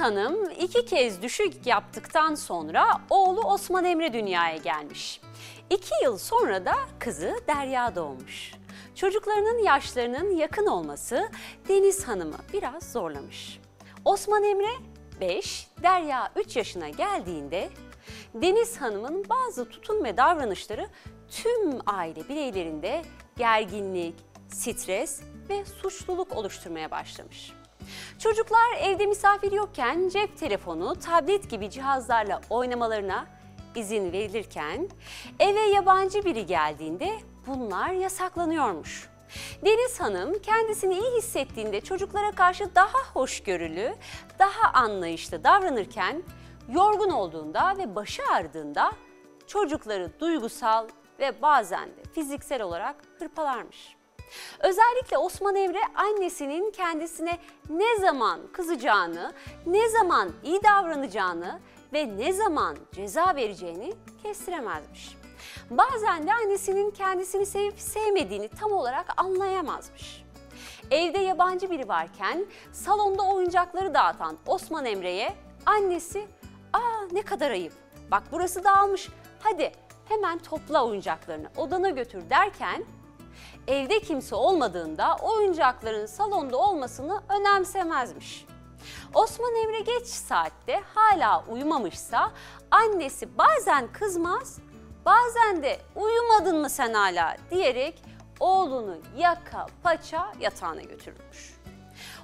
Hanım iki kez düşük yaptıktan sonra oğlu Osman Emre dünyaya gelmiş. İki yıl sonra da kızı Derya doğmuş. Çocuklarının yaşlarının yakın olması Deniz Hanım'ı biraz zorlamış. Osman Emre 5, Derya 3 yaşına geldiğinde Deniz Hanım'ın bazı tutum ve davranışları tüm aile bireylerinde gerginlik, stres ve suçluluk oluşturmaya başlamış. Çocuklar evde misafir yokken cep telefonu, tablet gibi cihazlarla oynamalarına izin verilirken eve yabancı biri geldiğinde bunlar yasaklanıyormuş. Deniz Hanım kendisini iyi hissettiğinde çocuklara karşı daha hoşgörülü, daha anlayışlı davranırken yorgun olduğunda ve başı ağrıdığında çocukları duygusal ve bazen de fiziksel olarak hırpalarmış. Özellikle Osman Emre annesinin kendisine ne zaman kızacağını, ne zaman iyi davranacağını ve ne zaman ceza vereceğini kestiremezmiş. Bazen de annesinin kendisini sevip sevmediğini tam olarak anlayamazmış. Evde yabancı biri varken salonda oyuncakları dağıtan Osman Emre'ye annesi "Aa ne kadar ayıp. Bak burası dağılmış. Hadi hemen topla oyuncaklarını odana götür." derken evde kimse olmadığında oyuncakların salonda olmasını önemsemezmiş. Osman Emre geç saatte hala uyumamışsa annesi bazen kızmaz, bazen de uyumadın mı sen hala diyerek oğlunu yaka paça yatağına götürürmüş.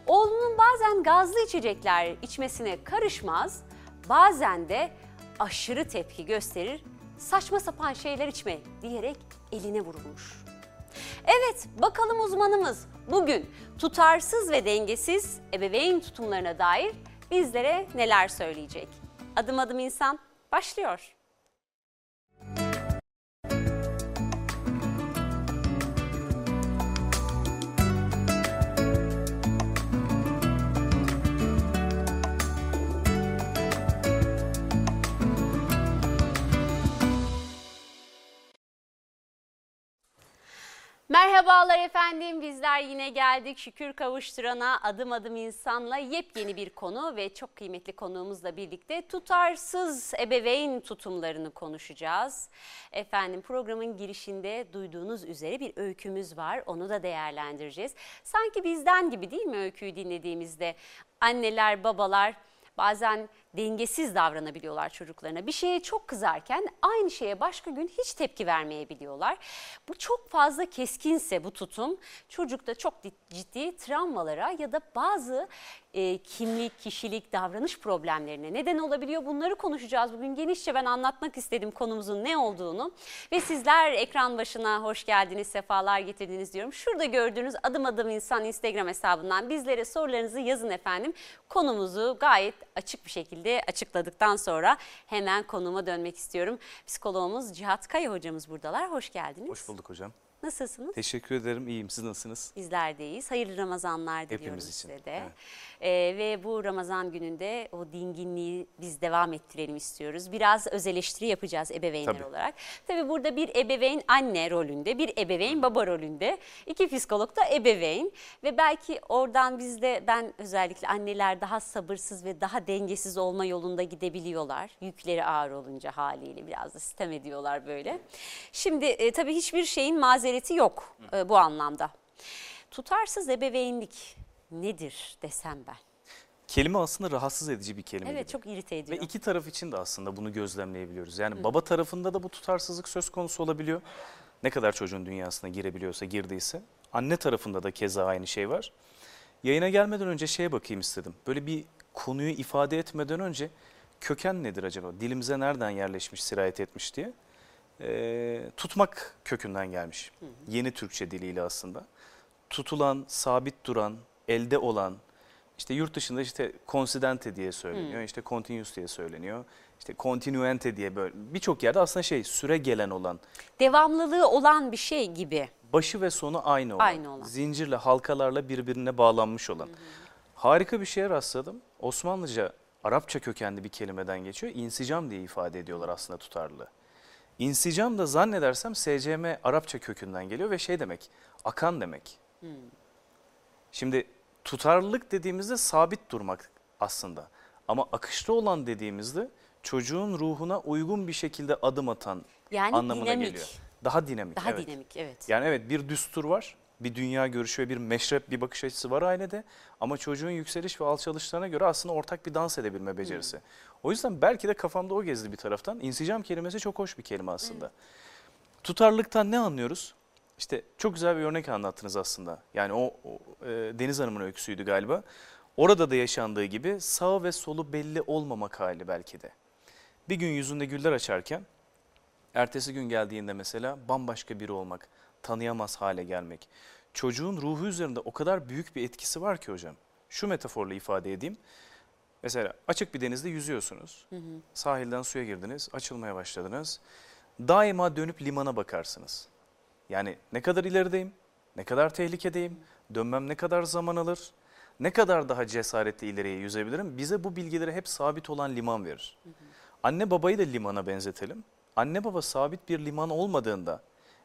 Oğlunun bazen gazlı içecekler içmesine karışmaz, bazen de aşırı tepki gösterir, saçma sapan şeyler içme diyerek eline vurulmuş. Evet, bakalım uzmanımız bugün tutarsız ve dengesiz ebeveyn tutumlarına dair bizlere neler söyleyecek? Adım adım insan başlıyor. Merhabalar efendim bizler yine geldik şükür kavuşturana adım adım insanla yepyeni bir konu ve çok kıymetli konuğumuzla birlikte tutarsız ebeveyn tutumlarını konuşacağız. Efendim programın girişinde duyduğunuz üzere bir öykümüz var onu da değerlendireceğiz. Sanki bizden gibi değil mi öyküyü dinlediğimizde anneler babalar bazen dengesiz davranabiliyorlar çocuklarına. Bir şeye çok kızarken aynı şeye başka gün hiç tepki vermeyebiliyorlar. Bu çok fazla keskinse bu tutum çocukta çok ciddi travmalara ya da bazı e, kimlik, kişilik, davranış problemlerine neden olabiliyor. Bunları konuşacağız bugün genişçe ben anlatmak istedim konumuzun ne olduğunu. Ve sizler ekran başına hoş geldiniz, sefalar getirdiniz diyorum. Şurada gördüğünüz adım adım insan Instagram hesabından bizlere sorularınızı yazın efendim. Konumuzu gayet açık bir şekilde açıkladıktan sonra hemen konuma dönmek istiyorum. Psikologumuz Cihat Kaya hocamız buradalar. Hoş geldiniz. Hoş bulduk hocam. Nasılsınız? Teşekkür ederim. İyiyim. Siz nasılsınız? Bizler deyiz. Hayırlı Ramazanlar diliyoruz size de. Evet. Ee, ve bu Ramazan gününde o dinginliği biz devam ettirelim istiyoruz. Biraz öz eleştiri yapacağız ebeveynler Tabii. olarak. Tabii burada bir ebeveyn anne rolünde, bir ebeveyn baba rolünde, iki psikolog da ebeveyn. Ve belki oradan bizde ben özellikle anneler daha sabırsız ve daha dengesiz olma yolunda gidebiliyorlar. Yükleri ağır olunca haliyle biraz da sistem ediyorlar böyle. Şimdi e, tabii hiçbir şeyin mazereti yok e, bu anlamda. Tutarsız ebeveynlik nedir desem ben? Kelime aslında rahatsız edici bir kelime Evet gibi. çok irite Ve ediyor. iki taraf için de aslında bunu gözlemleyebiliyoruz. Yani baba tarafında da bu tutarsızlık söz konusu olabiliyor. Ne kadar çocuğun dünyasına girebiliyorsa, girdiyse. Anne tarafında da keza aynı şey var. Yayına gelmeden önce şeye bakayım istedim. Böyle bir konuyu ifade etmeden önce köken nedir acaba? Dilimize nereden yerleşmiş, sirayet etmiş diye. Ee, tutmak kökünden gelmiş. Yeni Türkçe diliyle aslında. Tutulan, sabit duran, elde olan, işte yurt dışında işte considente diye söyleniyor, işte continuous diye söyleniyor. işte continuente diye böyle birçok yerde aslında şey süre gelen olan, Devamlılığı olan bir şey gibi. başı ve sonu aynı olan, Aynı olan. zincirle halkalarla birbirine bağlanmış olan. Harika bir şeye rastladım. Osmanlıca, Arapça kökenli bir kelimeden geçiyor. İnsicam diye ifade ediyorlar aslında tutarlı. İnsicam da zannedersem SCM Arapça kökünden geliyor ve şey demek, akan demek. Şimdi tutarlılık dediğimizde sabit durmak aslında. Ama akışta olan dediğimizde çocuğun ruhuna uygun bir şekilde adım atan Yani anlamına dinamik. geliyor. Daha dinamik. Daha evet. dinamik evet. Yani evet bir düstur var, bir dünya görüşü ve bir meşrep, bir bakış açısı var ailede. Ama çocuğun yükseliş ve alçalışlarına göre aslında ortak bir dans edebilme becerisi. O yüzden belki de kafamda o gezdi bir taraftan. İnsicam kelimesi çok hoş bir kelime aslında. Tutarlılıktan ne anlıyoruz? İşte çok güzel bir örnek anlattınız aslında. Yani o, o, e, Deniz Hanım'ın öyküsüydü galiba. Orada da yaşandığı gibi sağ ve solu belli olmamak hali belki de. Bir gün yüzünde güller açarken Ertesi gün geldiğinde mesela bambaşka biri olmak, tanıyamaz hale gelmek. Çocuğun ruhu üzerinde o kadar büyük bir etkisi var ki hocam. Şu metaforla ifade edeyim. Mesela açık bir denizde yüzüyorsunuz. Sahilden suya girdiniz, açılmaya başladınız. Daima dönüp limana bakarsınız. Yani ne kadar ilerideyim, ne kadar tehlikedeyim, dönmem ne kadar zaman alır, ne kadar daha cesaretle ileriye yüzebilirim. Bize bu bilgileri hep sabit olan liman verir. Anne babayı da limana benzetelim. Anne baba sabit bir liman olmadığında,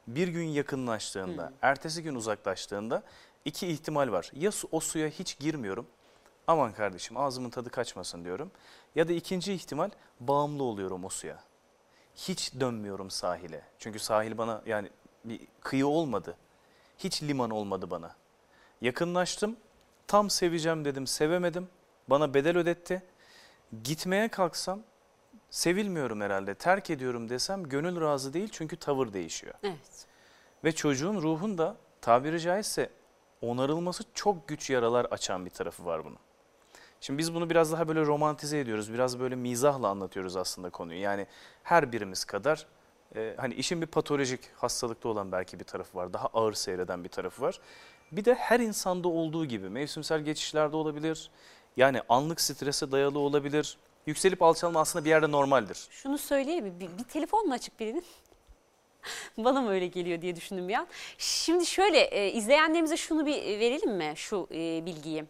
bir gün yakınlaştığında, ertesi gün uzaklaştığında iki ihtimal var. Ya o suya hiç girmiyorum, aman kardeşim ağzımın tadı kaçmasın diyorum. Ya da ikinci ihtimal bağımlı oluyorum o suya. Hiç dönmüyorum sahile. Çünkü sahil bana yani bir kıyı olmadı. Hiç liman olmadı bana. Yakınlaştım, tam seveceğim dedim, sevemedim. Bana bedel ödetti. Gitmeye kalksam sevilmiyorum herhalde, terk ediyorum desem gönül razı değil çünkü tavır değişiyor. Evet. Ve çocuğun ruhun da tabiri caizse onarılması çok güç yaralar açan bir tarafı var bunun. Şimdi biz bunu biraz daha böyle romantize ediyoruz, biraz böyle mizahla anlatıyoruz aslında konuyu. Yani her birimiz kadar e, hani işin bir patolojik hastalıkta olan belki bir tarafı var, daha ağır seyreden bir tarafı var. Bir de her insanda olduğu gibi mevsimsel geçişlerde olabilir, yani anlık strese dayalı olabilir. Yükselip alçalma aslında bir yerde normaldir. Şunu söyleyeyim? Bir, bir telefon mu açık birinin? Bana mı öyle geliyor diye düşündüm bir an. Şimdi şöyle e, izleyenlerimize şunu bir e, verelim mi şu e, bilgiyi?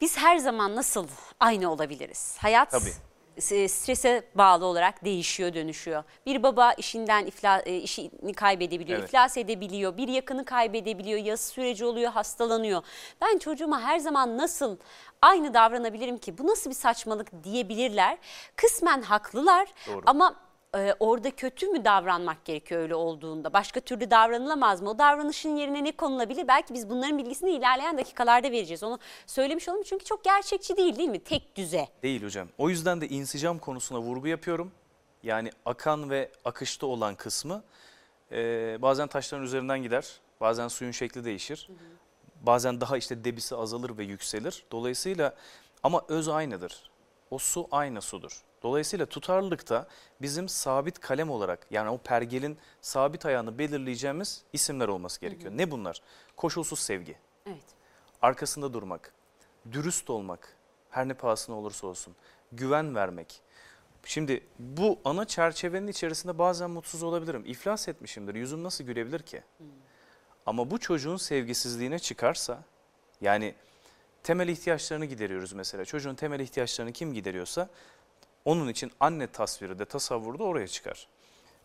Biz her zaman nasıl aynı olabiliriz? Hayat Tabii. s- strese bağlı olarak değişiyor, dönüşüyor. Bir baba işinden ifla, e, işini kaybedebiliyor, Evet. iflas edebiliyor. Bir yakını kaybedebiliyor, yaz süreci oluyor, hastalanıyor. Ben çocuğuma her zaman nasıl aynı davranabilirim ki? Bu nasıl bir saçmalık diyebilirler. Kısmen haklılar Doğru. ama e, orada kötü mü davranmak gerekiyor öyle olduğunda? Başka türlü davranılamaz mı? O davranışın yerine ne konulabilir? Belki biz bunların bilgisini ilerleyen dakikalarda vereceğiz. Onu söylemiş olalım çünkü çok gerçekçi değil değil mi? Tek düze. Değil hocam. O yüzden de insicam konusuna vurgu yapıyorum. Yani akan ve akışta olan kısmı e, bazen taşların üzerinden gider, bazen suyun şekli değişir. Bazen daha işte debisi azalır ve yükselir. Dolayısıyla ama öz aynıdır. O su aynı sudur. Dolayısıyla tutarlılıkta bizim sabit kalem olarak yani o pergelin sabit ayağını belirleyeceğimiz isimler olması gerekiyor. Ne bunlar? Koşulsuz sevgi Evet. arkasında durmak, dürüst olmak, her ne pahasına olursa olsun, güven vermek. Şimdi bu ana çerçevenin içerisinde bazen mutsuz olabilirim. İflas etmişimdir, yüzüm nasıl gülebilir ki? Ama bu çocuğun sevgisizliğine çıkarsa, yani temel ihtiyaçlarını gideriyoruz mesela. Çocuğun temel ihtiyaçlarını kim gideriyorsa, onun için anne tasviri de tasavvuru da oraya çıkar.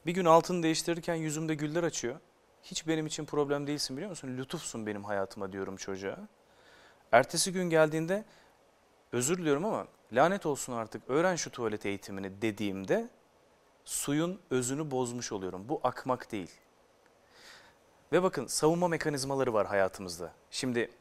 Bir gün altını değiştirirken yüzümde güller açıyor. Hiç benim için problem değilsin biliyor musun? Lütufsun benim hayatıma diyorum çocuğa. Ertesi gün geldiğinde özür diliyorum ama lanet olsun artık öğren şu tuvalet eğitimini dediğimde suyun özünü bozmuş oluyorum. Bu akmak değil. Ve bakın savunma mekanizmaları var hayatımızda. Şimdi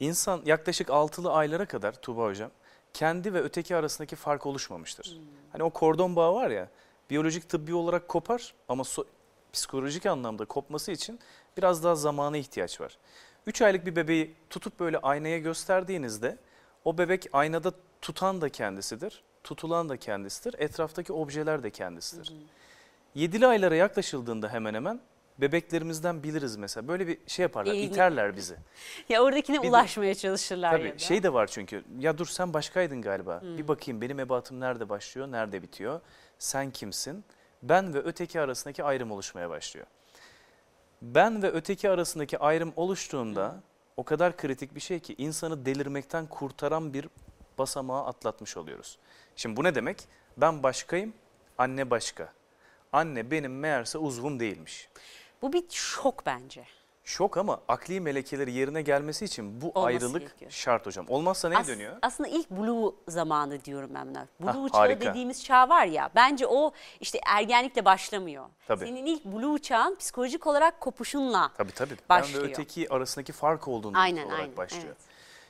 insan yaklaşık altılı aylara kadar Tuğba Hocam kendi ve öteki arasındaki fark oluşmamıştır. Hani o kordon bağı var ya biyolojik tıbbi olarak kopar ama so- psikolojik anlamda kopması için biraz daha zamana ihtiyaç var. 3 aylık bir bebeği tutup böyle aynaya gösterdiğinizde o bebek aynada tutan da kendisidir, tutulan da kendisidir, etraftaki objeler de kendisidir. 7'li aylara yaklaşıldığında hemen hemen bebeklerimizden biliriz mesela. Böyle bir şey yaparlar, Elini- iterler bizi. Ya oradakine Bir de- ulaşmaya çalışırlar Tabii ya da. şey de var çünkü. Ya dur sen başkaydın galiba. Bir bakayım benim ebatım nerede başlıyor, nerede bitiyor? Sen kimsin? Ben ve öteki arasındaki ayrım oluşmaya başlıyor. Ben ve öteki arasındaki ayrım oluştuğunda o kadar kritik bir şey ki insanı delirmekten kurtaran bir basamağı atlatmış oluyoruz. Şimdi bu ne demek? Ben başkayım, anne başka. Anne benim meğerse uzvum değilmiş. Bu bir şok bence. Şok ama akli melekeleri yerine gelmesi için bu Olması ayrılık gerekiyor. şart hocam. Olmazsa neye As- dönüyor? Aslında ilk blue zamanı diyorum ben buna. Blue Hah, çağı dediğimiz çağ var ya bence o işte ergenlikle başlamıyor. Tabii. Senin ilk blue çağın psikolojik olarak kopuşunla Tabii tabii. Ben başlıyor. ve öteki arasındaki fark olduğunu Aynen, olarak aynen, başlıyor. evet.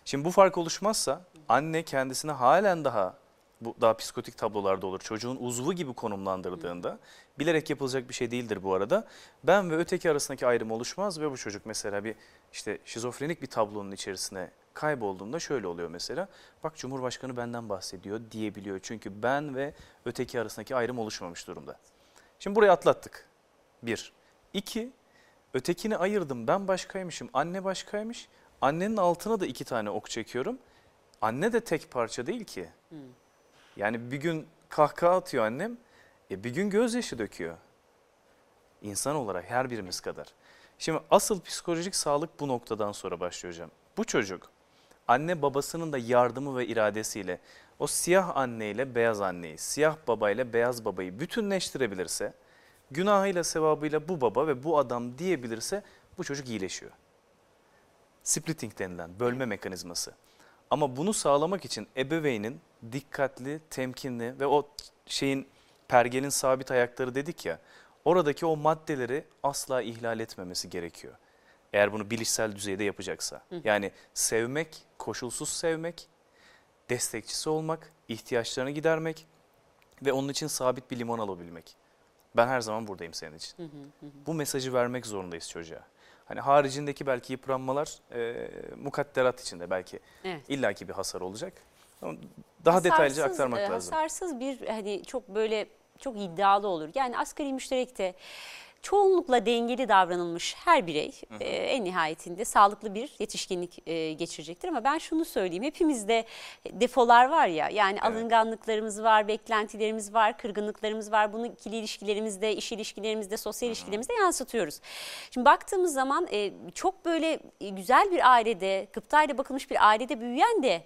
Şimdi bu fark oluşmazsa anne kendisine halen daha bu daha psikotik tablolarda olur. Çocuğun uzvu gibi konumlandırdığında bilerek yapılacak bir şey değildir bu arada. Ben ve öteki arasındaki ayrım oluşmaz ve bu çocuk mesela bir işte şizofrenik bir tablonun içerisine kaybolduğunda şöyle oluyor mesela. Bak Cumhurbaşkanı benden bahsediyor diyebiliyor. Çünkü ben ve öteki arasındaki ayrım oluşmamış durumda. Şimdi burayı atlattık. Bir. İki, ötekini ayırdım. Ben başkaymışım, anne başkaymış. Annenin altına da iki tane ok çekiyorum. Anne de tek parça değil ki. Yani bir gün kahkaha atıyor annem, e bir gün gözyaşı döküyor. İnsan olarak her birimiz kadar. Şimdi asıl psikolojik sağlık bu noktadan sonra başlıyor hocam. Bu çocuk anne babasının da yardımı ve iradesiyle o siyah anneyle beyaz anneyi, siyah babayla beyaz babayı bütünleştirebilirse, günahıyla sevabıyla bu baba ve bu adam diyebilirse bu çocuk iyileşiyor. Splitting denilen bölme mekanizması. Ama bunu sağlamak için ebeveynin dikkatli, temkinli ve o şeyin pergelin sabit ayakları dedik ya, oradaki o maddeleri asla ihlal etmemesi gerekiyor. Eğer bunu bilişsel düzeyde yapacaksa. Yani sevmek, koşulsuz sevmek, destekçisi olmak, ihtiyaçlarını gidermek ve onun için sabit bir limon alabilmek. Ben her zaman buradayım senin için. Bu mesajı vermek zorundayız çocuğa. Hani haricindeki belki yıpranmalar e, mukadderat içinde belki Evet. illaki bir hasar olacak. Ama Daha detaylıca Hasarsız, aktarmak e, lazım. Hasarsız bir hani çok böyle çok iddialı olur. Yani asgari müşterekte çoğunlukla dengeli davranılmış her birey e, en nihayetinde sağlıklı bir yetişkinlik e, geçirecektir. Ama ben şunu söyleyeyim hepimizde defolar var ya yani alınganlıklarımız var, beklentilerimiz var, kırgınlıklarımız var. Bunu ikili ilişkilerimizde, iş ilişkilerimizde, sosyal ilişkilerimizde yansıtıyoruz. Şimdi baktığımız zaman e, çok böyle e, güzel bir ailede, gıptayla bakılmış bir ailede büyüyen de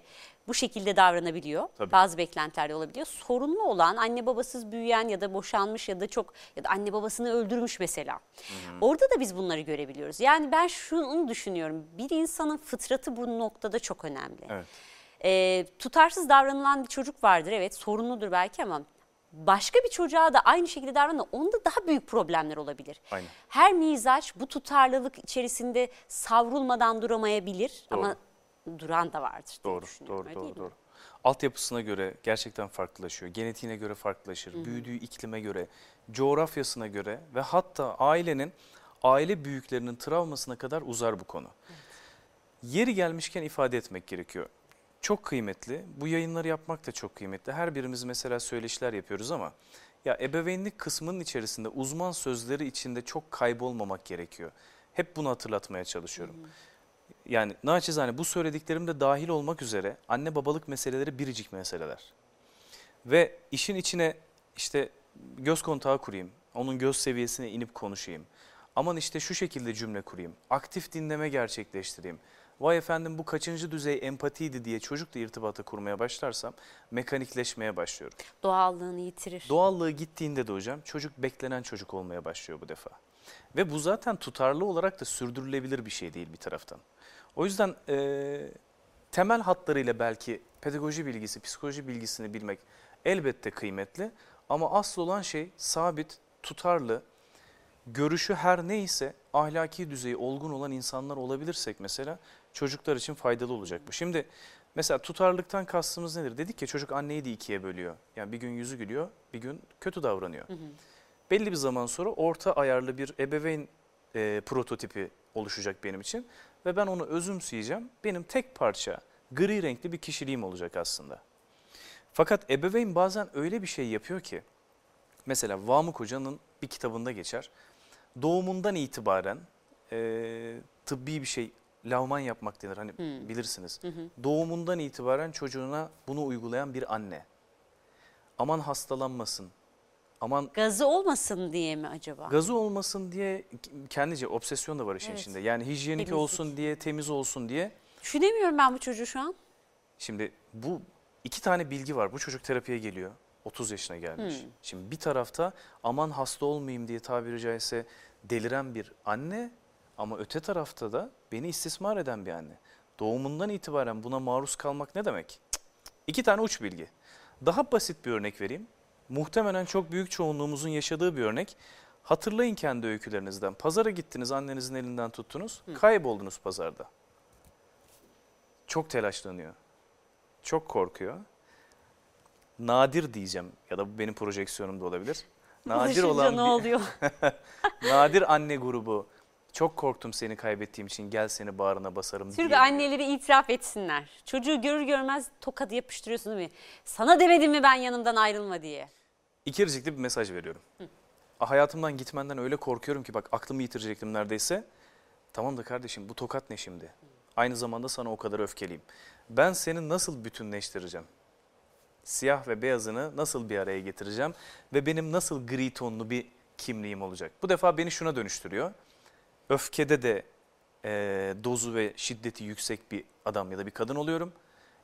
bu şekilde davranabiliyor. Tabii. Bazı beklentilerde olabiliyor. Sorunlu olan anne babasız büyüyen ya da boşanmış ya da çok ya da anne babasını öldürmüş mesela. Orada da biz bunları görebiliyoruz. Yani ben şunu düşünüyorum. Bir insanın fıtratı bu noktada çok önemli. Evet. Ee, tutarsız davranılan bir çocuk vardır evet sorunludur belki ama başka bir çocuğa da aynı şekilde davranan onda daha büyük problemler olabilir. Aynen. Her mizaç bu tutarlılık içerisinde savrulmadan duramayabilir Doğru. ama duran da vardır. diye Doğru, düşünüyorum, doğru, öyle doğru, doğru. Altyapısına göre gerçekten farklılaşıyor. Genetiğine göre farklılaşır. Büyüdüğü iklime göre, coğrafyasına göre ve hatta ailenin aile büyüklerinin travmasına kadar uzar bu konu. Yeri gelmişken ifade etmek gerekiyor. Çok kıymetli. Bu yayınları yapmak da çok kıymetli. Her birimiz mesela söyleşiler yapıyoruz ama ya ebeveynlik kısmının içerisinde uzman sözleri içinde çok kaybolmamak gerekiyor. Hep bunu hatırlatmaya çalışıyorum. Yani naçizane bu söylediklerim de dahil olmak üzere anne babalık meseleleri biricik meseleler. Ve işin içine işte göz kontağı kurayım, onun göz seviyesine inip konuşayım. Aman işte şu şekilde cümle kurayım, aktif dinleme gerçekleştireyim. Vay efendim bu kaçıncı düzey empatiydi diye çocukla irtibatı kurmaya başlarsam mekanikleşmeye başlıyorum. Doğallığını yitirir. Doğallığı gittiğinde de hocam çocuk beklenen çocuk olmaya başlıyor bu defa. Ve bu zaten tutarlı olarak da sürdürülebilir bir şey değil bir taraftan. O yüzden eee, temel hatlarıyla belki pedagoji bilgisi, psikoloji bilgisini bilmek elbette kıymetli. Ama asıl olan şey sabit, tutarlı, görüşü her neyse ahlaki düzeyi olgun olan insanlar olabilirsek mesela çocuklar için faydalı olacak bu. Şimdi mesela tutarlılıktan kastımız nedir? Dedik ya çocuk anneyi de ikiye bölüyor. Yani bir gün yüzü gülüyor, bir gün kötü davranıyor. Belli bir zaman sonra orta ayarlı bir ebeveyn e, prototipi oluşacak benim için. Ve ben onu özümseyeceğim. Benim tek parça gri renkli bir kişiliğim olacak aslında. Fakat ebeveyn bazen öyle bir şey yapıyor ki, mesela Vamık Hoca'nın bir kitabında geçer. Doğumundan itibaren e, tıbbi bir şey, lavman yapmak denir hani bilirsiniz. Doğumundan itibaren çocuğuna bunu uygulayan bir anne. Aman hastalanmasın, aman Gazı olmasın diye mi acaba? Gazı olmasın diye kendice obsesyon da var işin Evet. içinde. Yani hijyenik Temizlik. olsun diye, temiz olsun diye. Düşünemiyorum ben bu çocuğu şu an. Şimdi bu iki tane bilgi var. Bu çocuk terapiye geliyor. 30 yaşına gelmiş. Şimdi bir tarafta aman hasta olmayayım diye tabiri caizse deliren bir anne Ama öte tarafta da beni istismar eden bir anne. Doğumundan itibaren buna maruz kalmak ne demek? Cık, cık. İki tane uç bilgi. Daha basit bir örnek vereyim. Muhtemelen çok büyük çoğunluğumuzun yaşadığı bir örnek. Hatırlayın kendi öykülerinizden. Pazara gittiniz, annenizin elinden tuttunuz, kayboldunuz pazarda. Çok telaşlanıyor. Çok korkuyor. Nadir diyeceğim ya da bu benim projeksiyonum da olabilir. Nadir olan ne oluyor? nadir anne grubu. Çok korktum seni kaybettiğim için gel seni bağrına basarım Türk diyebiliyor. anneleri itiraf etsinler. Çocuğu görür görmez tokadı yapıştırıyorsun değil mi? Sana demedim mi ben yanımdan ayrılma diye. İkircikli bir mesaj veriyorum. Ah, Hayatımdan gitmenden öyle korkuyorum ki bak aklımı yitirecektim neredeyse. Tamam da kardeşim bu tokat ne şimdi? Aynı zamanda sana o kadar öfkeliyim. Ben seni nasıl bütünleştireceğim? Siyah ve beyazını nasıl bir araya getireceğim? Ve benim nasıl gri tonlu bir kimliğim olacak? Bu defa beni şuna dönüştürüyor. Öfkede de e, dozu ve şiddeti yüksek bir adam ya da bir kadın oluyorum.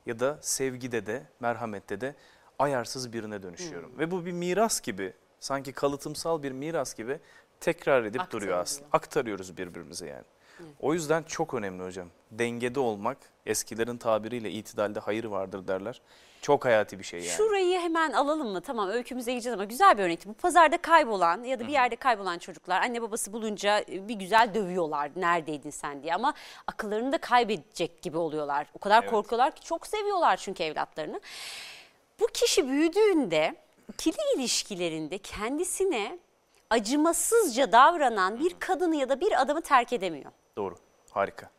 Ya da sevgide de merhamette de ayarsız birine dönüşüyorum. Ve bu bir miras gibi sanki kalıtımsal bir miras gibi tekrar edip duruyor aslında. Aktarıyoruz birbirimize yani. O yüzden çok önemli hocam. Dengede olmak eskilerin tabiriyle itidalde hayır vardır derler. Çok hayati bir şey yani. Şurayı hemen alalım mı? Tamam öykümüze gideceğiz ama güzel bir örnekti. Bu pazarda kaybolan ya da bir yerde kaybolan çocuklar anne babası bulunca e, bir güzel dövüyorlar. Neredeydin sen diye ama akıllarını da kaybedecek gibi oluyorlar. O kadar Evet. korkuyorlar ki çok seviyorlar çünkü evlatlarını. Bu kişi büyüdüğünde ikili ilişkilerinde kendisine acımasızca davranan bir kadını ya da bir adamı terk edemiyor. Doğru. Harika.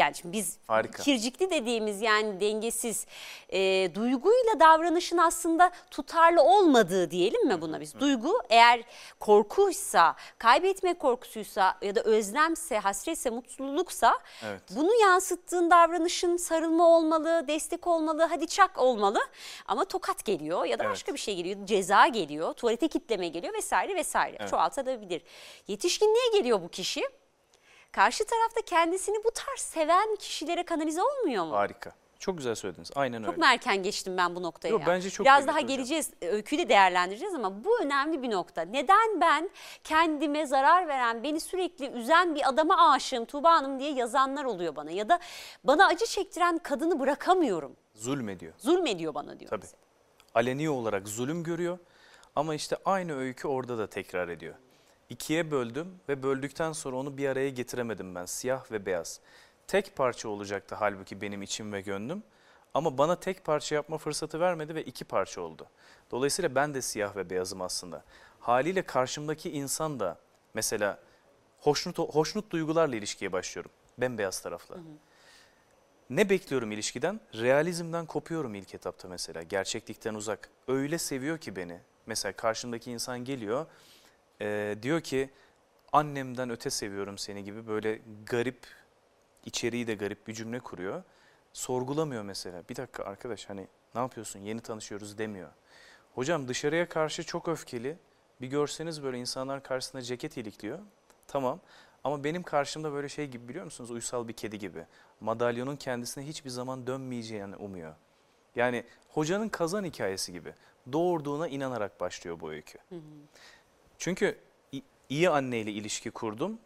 Yani şimdi biz Harika. kircikli dediğimiz yani dengesiz e, duyguyla davranışın aslında tutarlı olmadığı diyelim mi buna biz? Duygu eğer korkuysa, kaybetme korkusuysa ya da özlemse, hasretse, mutluluksa Evet. bunu yansıttığın davranışın sarılma olmalı, destek olmalı, hadi çak olmalı. Ama tokat geliyor ya da Evet. başka bir şey geliyor, ceza geliyor, tuvalete kitleme geliyor vesaire vesaire. Evet. Çoğaltabilir. Yetişkinliğe geliyor bu kişi. Karşı tarafta kendisini bu tarz seven kişilere kanalize olmuyor mu? Harika. Çok güzel söylediniz. Aynen Çok öyle. mu erken geçtim ben bu noktaya? Yok, bence çok Biraz daha hocam. geleceğiz, öyküyü de değerlendireceğiz ama bu önemli bir nokta. Neden ben kendime zarar veren, beni sürekli üzen bir adama aşığım Tuğba Hanım diye yazanlar oluyor bana. Ya da bana acı çektiren kadını bırakamıyorum. Zulmediyor. Zulmediyor bana diyor. Tabii. Aleni olarak zulüm görüyor ama işte aynı öykü orada da tekrar ediyor. İkiye böldüm ve böldükten sonra onu bir araya getiremedim ben siyah ve beyaz. Tek parça olacaktı halbuki benim içim ve gönlüm ama bana tek parça yapma fırsatı vermedi ve iki parça oldu. Dolayısıyla ben de siyah ve beyazım aslında. Haliyle karşımdaki insan da mesela hoşnut, hoşnut duygularla ilişkiye başlıyorum. Bembeyaz tarafla. Ne bekliyorum ilişkiden? Realizmden kopuyorum ilk etapta mesela. Gerçeklikten uzak. Öyle seviyor ki beni. Mesela karşımdaki insan geliyor. E, diyor ki annemden öte seviyorum seni gibi böyle garip, içeriği de garip bir cümle kuruyor. Sorgulamıyor mesela. Bir dakika arkadaş hani ne yapıyorsun yeni tanışıyoruz demiyor. Hocam dışarıya karşı çok öfkeli. Bir görseniz böyle insanlar karşısında ceket ilikliyor. Tamam ama benim karşımda böyle şey gibi biliyor musunuz? Uysal bir kedi gibi. Madalyonun kendisine hiçbir zaman dönmeyeceğini umuyor. Yani hocanın kazan hikayesi gibi. Doğurduğuna inanarak başlıyor bu öykü. Çünkü iyi anneyle ilişki kurdum.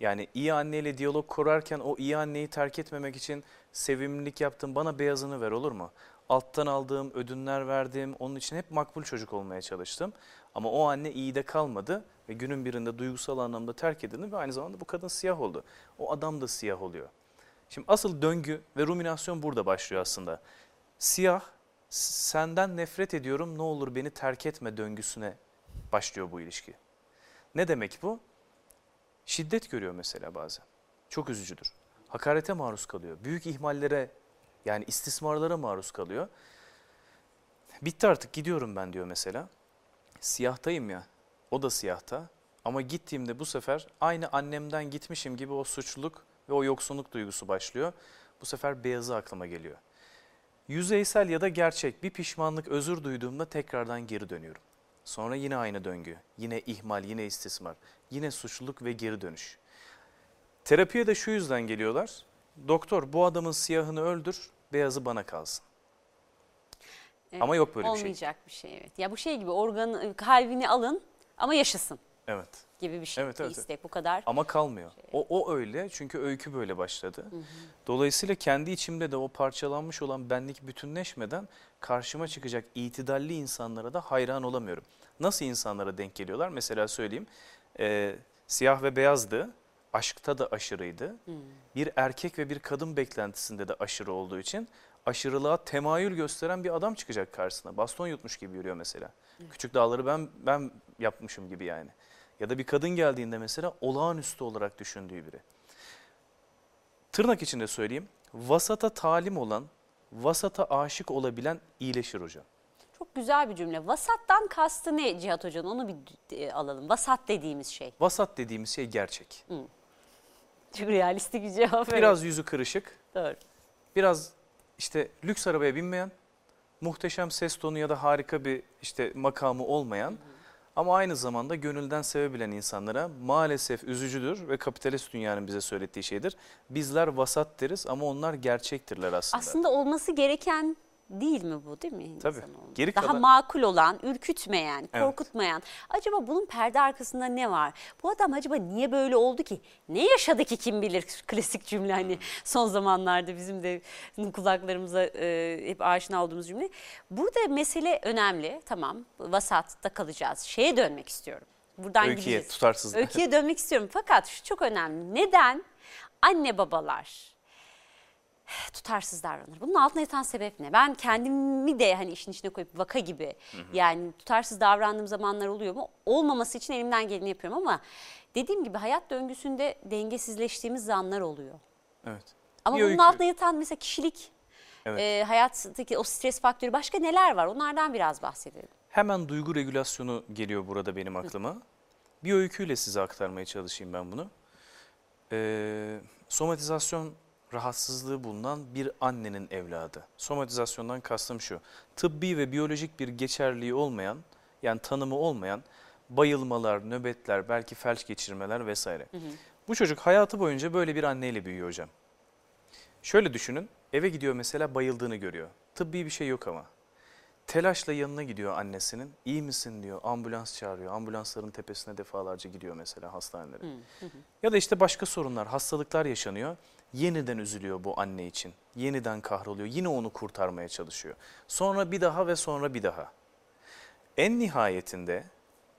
Yani iyi anneyle diyalog kurarken o iyi anneyi terk etmemek için sevimlilik yaptım. Bana beyazını ver olur mu? Alttan aldığım, ödünler verdim. Onun için hep makbul çocuk olmaya çalıştım. Ama o anne iyi de kalmadı ve günün birinde duygusal anlamda terk edildi ve aynı zamanda bu kadın siyah oldu. O adam da siyah oluyor. Şimdi asıl döngü ve ruminasyon burada başlıyor aslında. Siyah, senden nefret ediyorum ne olur beni terk etme döngüsüne başlıyor bu ilişki. Ne demek bu? Şiddet görüyor mesela bazen. Çok üzücüdür. Hakarete maruz kalıyor. Büyük ihmallere yani istismarlara maruz kalıyor. Bitti artık gidiyorum ben diyor mesela. Siyahtayım ya. O da siyahta. Ama gittiğimde bu sefer aynı annemden gitmişim gibi o suçluluk ve o yoksunluk duygusu başlıyor. Bu sefer beyazı aklıma geliyor. Yüzeysel ya da gerçek bir pişmanlık özür duyduğumda tekrardan geri dönüyorum. Sonra yine aynı döngü. Yine ihmal, yine istismar. Yine suçluluk ve geri dönüş. Terapiye de şu yüzden geliyorlar. Doktor bu adamın siyahını öldür, beyazı bana kalsın. Evet, Ama yok böyle bir şey. Olmayacak bir şey evet. Ya bu şey gibi organı, kalbini alın ama yaşasın. Evet. gibi bir şey. Evet, bir evet, istek bu kadar. Ama kalmıyor. O, o öyle çünkü öykü böyle başladı. Dolayısıyla kendi içimde de o parçalanmış olan benlik bütünleşmeden karşıma çıkacak itidalli insanlara da hayran olamıyorum. Nasıl insanlara denk geliyorlar? Mesela söyleyeyim. Ee, siyah ve beyazdı. Aşkta da aşırıydı. Bir erkek ve bir kadın beklentisinde de aşırı olduğu için aşırılığa temayül gösteren bir adam çıkacak karşısına. Baston yutmuş gibi yürüyor mesela. Küçük dağları ben ben yapmışım gibi yani. Ya da bir kadın geldiğinde mesela olağanüstü olarak düşündüğü biri. Tırnak içinde söyleyeyim. Vasata talim olan, vasata aşık olabilen iyileşir hocam. Çok güzel bir cümle. Vasattan kastı ne Cihat Hoca'nın? Onu bir e, alalım. Vasat dediğimiz şey. Vasat dediğimiz şey gerçek. Çok realistik bir cevap. evet. Biraz yüzü kırışık, Doğru. biraz işte lüks arabaya binmeyen, muhteşem ses tonu ya da harika bir işte makamı olmayan ama aynı zamanda gönülden sevebilen insanlara maalesef üzücüdür ve kapitalist dünyanın bize söylettiği şeydir. Bizler vasat deriz ama onlar gerçektirler aslında. Aslında olması gereken değil mi bu değil mi? Tabii. Geri Daha kalan- makul olan, ürkütmeyen, Evet. korkutmayan. Acaba bunun perde arkasında ne var? Bu adam acaba niye böyle oldu ki? Ne yaşadı ki kim bilir? Klasik cümle hani son zamanlarda bizim de kulaklarımıza e, hep aşina olduğumuz cümle. Burada mesele önemli. Tamam vasatta kalacağız. Şeye dönmek istiyorum. Buradan Öyküye, gideceğiz. tutarsızlık. Öyküye dönmek istiyorum. Fakat şu çok önemli. Neden anne babalar tutarsız davranır. Bunun altına yatan sebep ne? Ben kendimi de hani işin içine koyup vaka gibi yani tutarsız davrandığım zamanlar oluyor mu? Olmaması için elimden geleni yapıyorum ama dediğim gibi hayat döngüsünde dengesizleştiğimiz zanlar oluyor. Evet. Ama Bir bunun öykü. altına yatan mesela kişilik, Evet. e, hayattaki o stres faktörü başka neler var? Onlardan biraz bahsedelim. Hemen duygu regülasyonu geliyor burada benim aklıma. Bir öyküyle size aktarmaya çalışayım ben bunu. Ee, somatizasyon rahatsızlığı bulunan bir annenin evladı. Somatizasyondan kastım şu. Tıbbi ve biyolojik bir geçerliği olmayan, yani tanımı olmayan bayılmalar, nöbetler, belki felç geçirmeler vesaire. Bu çocuk hayatı boyunca böyle bir anneyle büyüyor hocam. Şöyle düşünün, eve gidiyor mesela bayıldığını görüyor. Tıbbi bir şey yok ama. Telaşla yanına gidiyor annesinin. İyi misin diyor. Ambulans çağırıyor. Ambulansların tepesine defalarca gidiyor mesela hastanelere. Ya da işte başka sorunlar, hastalıklar yaşanıyor. Yeniden üzülüyor bu anne için. Yeniden kahroluyor. Yine onu kurtarmaya çalışıyor. Sonra bir daha ve sonra bir daha. En nihayetinde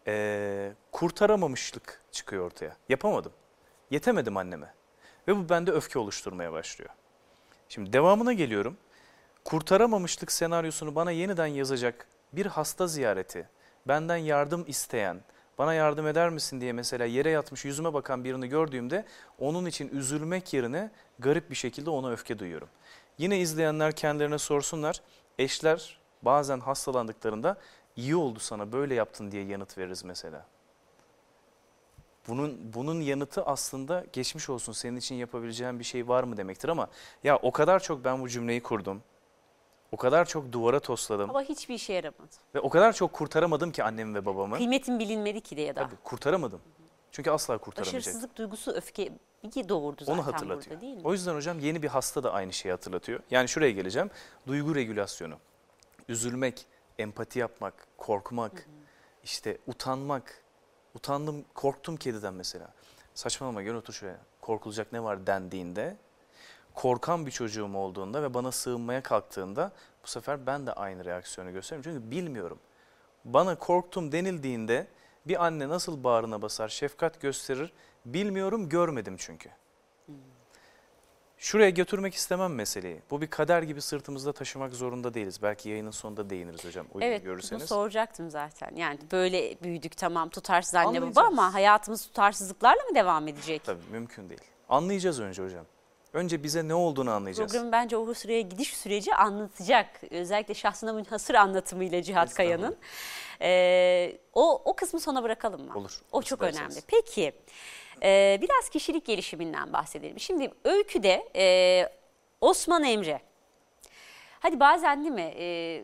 eee, kurtaramamışlık çıkıyor ortaya. Yapamadım. Yetemedim anneme. Ve bu bende öfke oluşturmaya başlıyor. Şimdi devamına geliyorum kurtaramamışlık senaryosunu bana yeniden yazacak bir hasta ziyareti, benden yardım isteyen, bana yardım eder misin diye mesela yere yatmış yüzüme bakan birini gördüğümde onun için üzülmek yerine garip bir şekilde ona öfke duyuyorum. Yine izleyenler kendilerine sorsunlar. Eşler bazen hastalandıklarında iyi oldu sana böyle yaptın diye yanıt veririz mesela. Bunun bunun yanıtı aslında geçmiş olsun senin için yapabileceğin bir şey var mı demektir ama ya o kadar çok ben bu cümleyi kurdum. O kadar çok duvara tosladım Ama hiçbir işe yaramadı. ve o kadar çok kurtaramadım ki annemi ve babamı. Kıymetin bilinmedi ki de ya da. Tabii kurtaramadım. Çünkü asla kurtaramayacak. Başarısızlık duygusu öfke doğurdu zaten Onu hatırlatıyor. burada değil mi? O yüzden hocam yeni bir hasta da aynı şeyi hatırlatıyor. Yani şuraya geleceğim. Duygu regülasyonu. Üzülmek, empati yapmak, korkmak, işte utanmak. Utandım, korktum kediden mesela. Saçmalama gel otur şuraya. Korkulacak ne var dendiğinde, korkan bir çocuğum olduğunda ve bana sığınmaya kalktığında bu sefer ben de aynı reaksiyonu gösteriyorum. Çünkü bilmiyorum. Bana korktum denildiğinde bir anne nasıl bağrına basar, şefkat gösterir bilmiyorum, görmedim çünkü. Şuraya götürmek istemem meseleyi. Bu bir kader gibi sırtımızda taşımak zorunda değiliz. Belki yayının sonunda değiniriz hocam uygun Evet görürseniz. bunu soracaktım zaten. Yani böyle büyüdük tamam tutarsız anne baba ama hayatımız tutarsızlıklarla mı devam edecek? Tabii mümkün değil. Anlayacağız önce hocam. Önce bize ne olduğunu anlayacağız. Programın bence o süreye gidiş süreci anlatacak. Özellikle şahsına münhasır anlatımıyla Cihat. Kaya'nın. Ee, o, o kısmı sona bırakalım mı? Olur, O çok isterseniz. önemli. Peki e, biraz kişilik gelişiminden bahsedelim. Şimdi öyküde e, Osman Emre. Hadi bazen değil mi? e,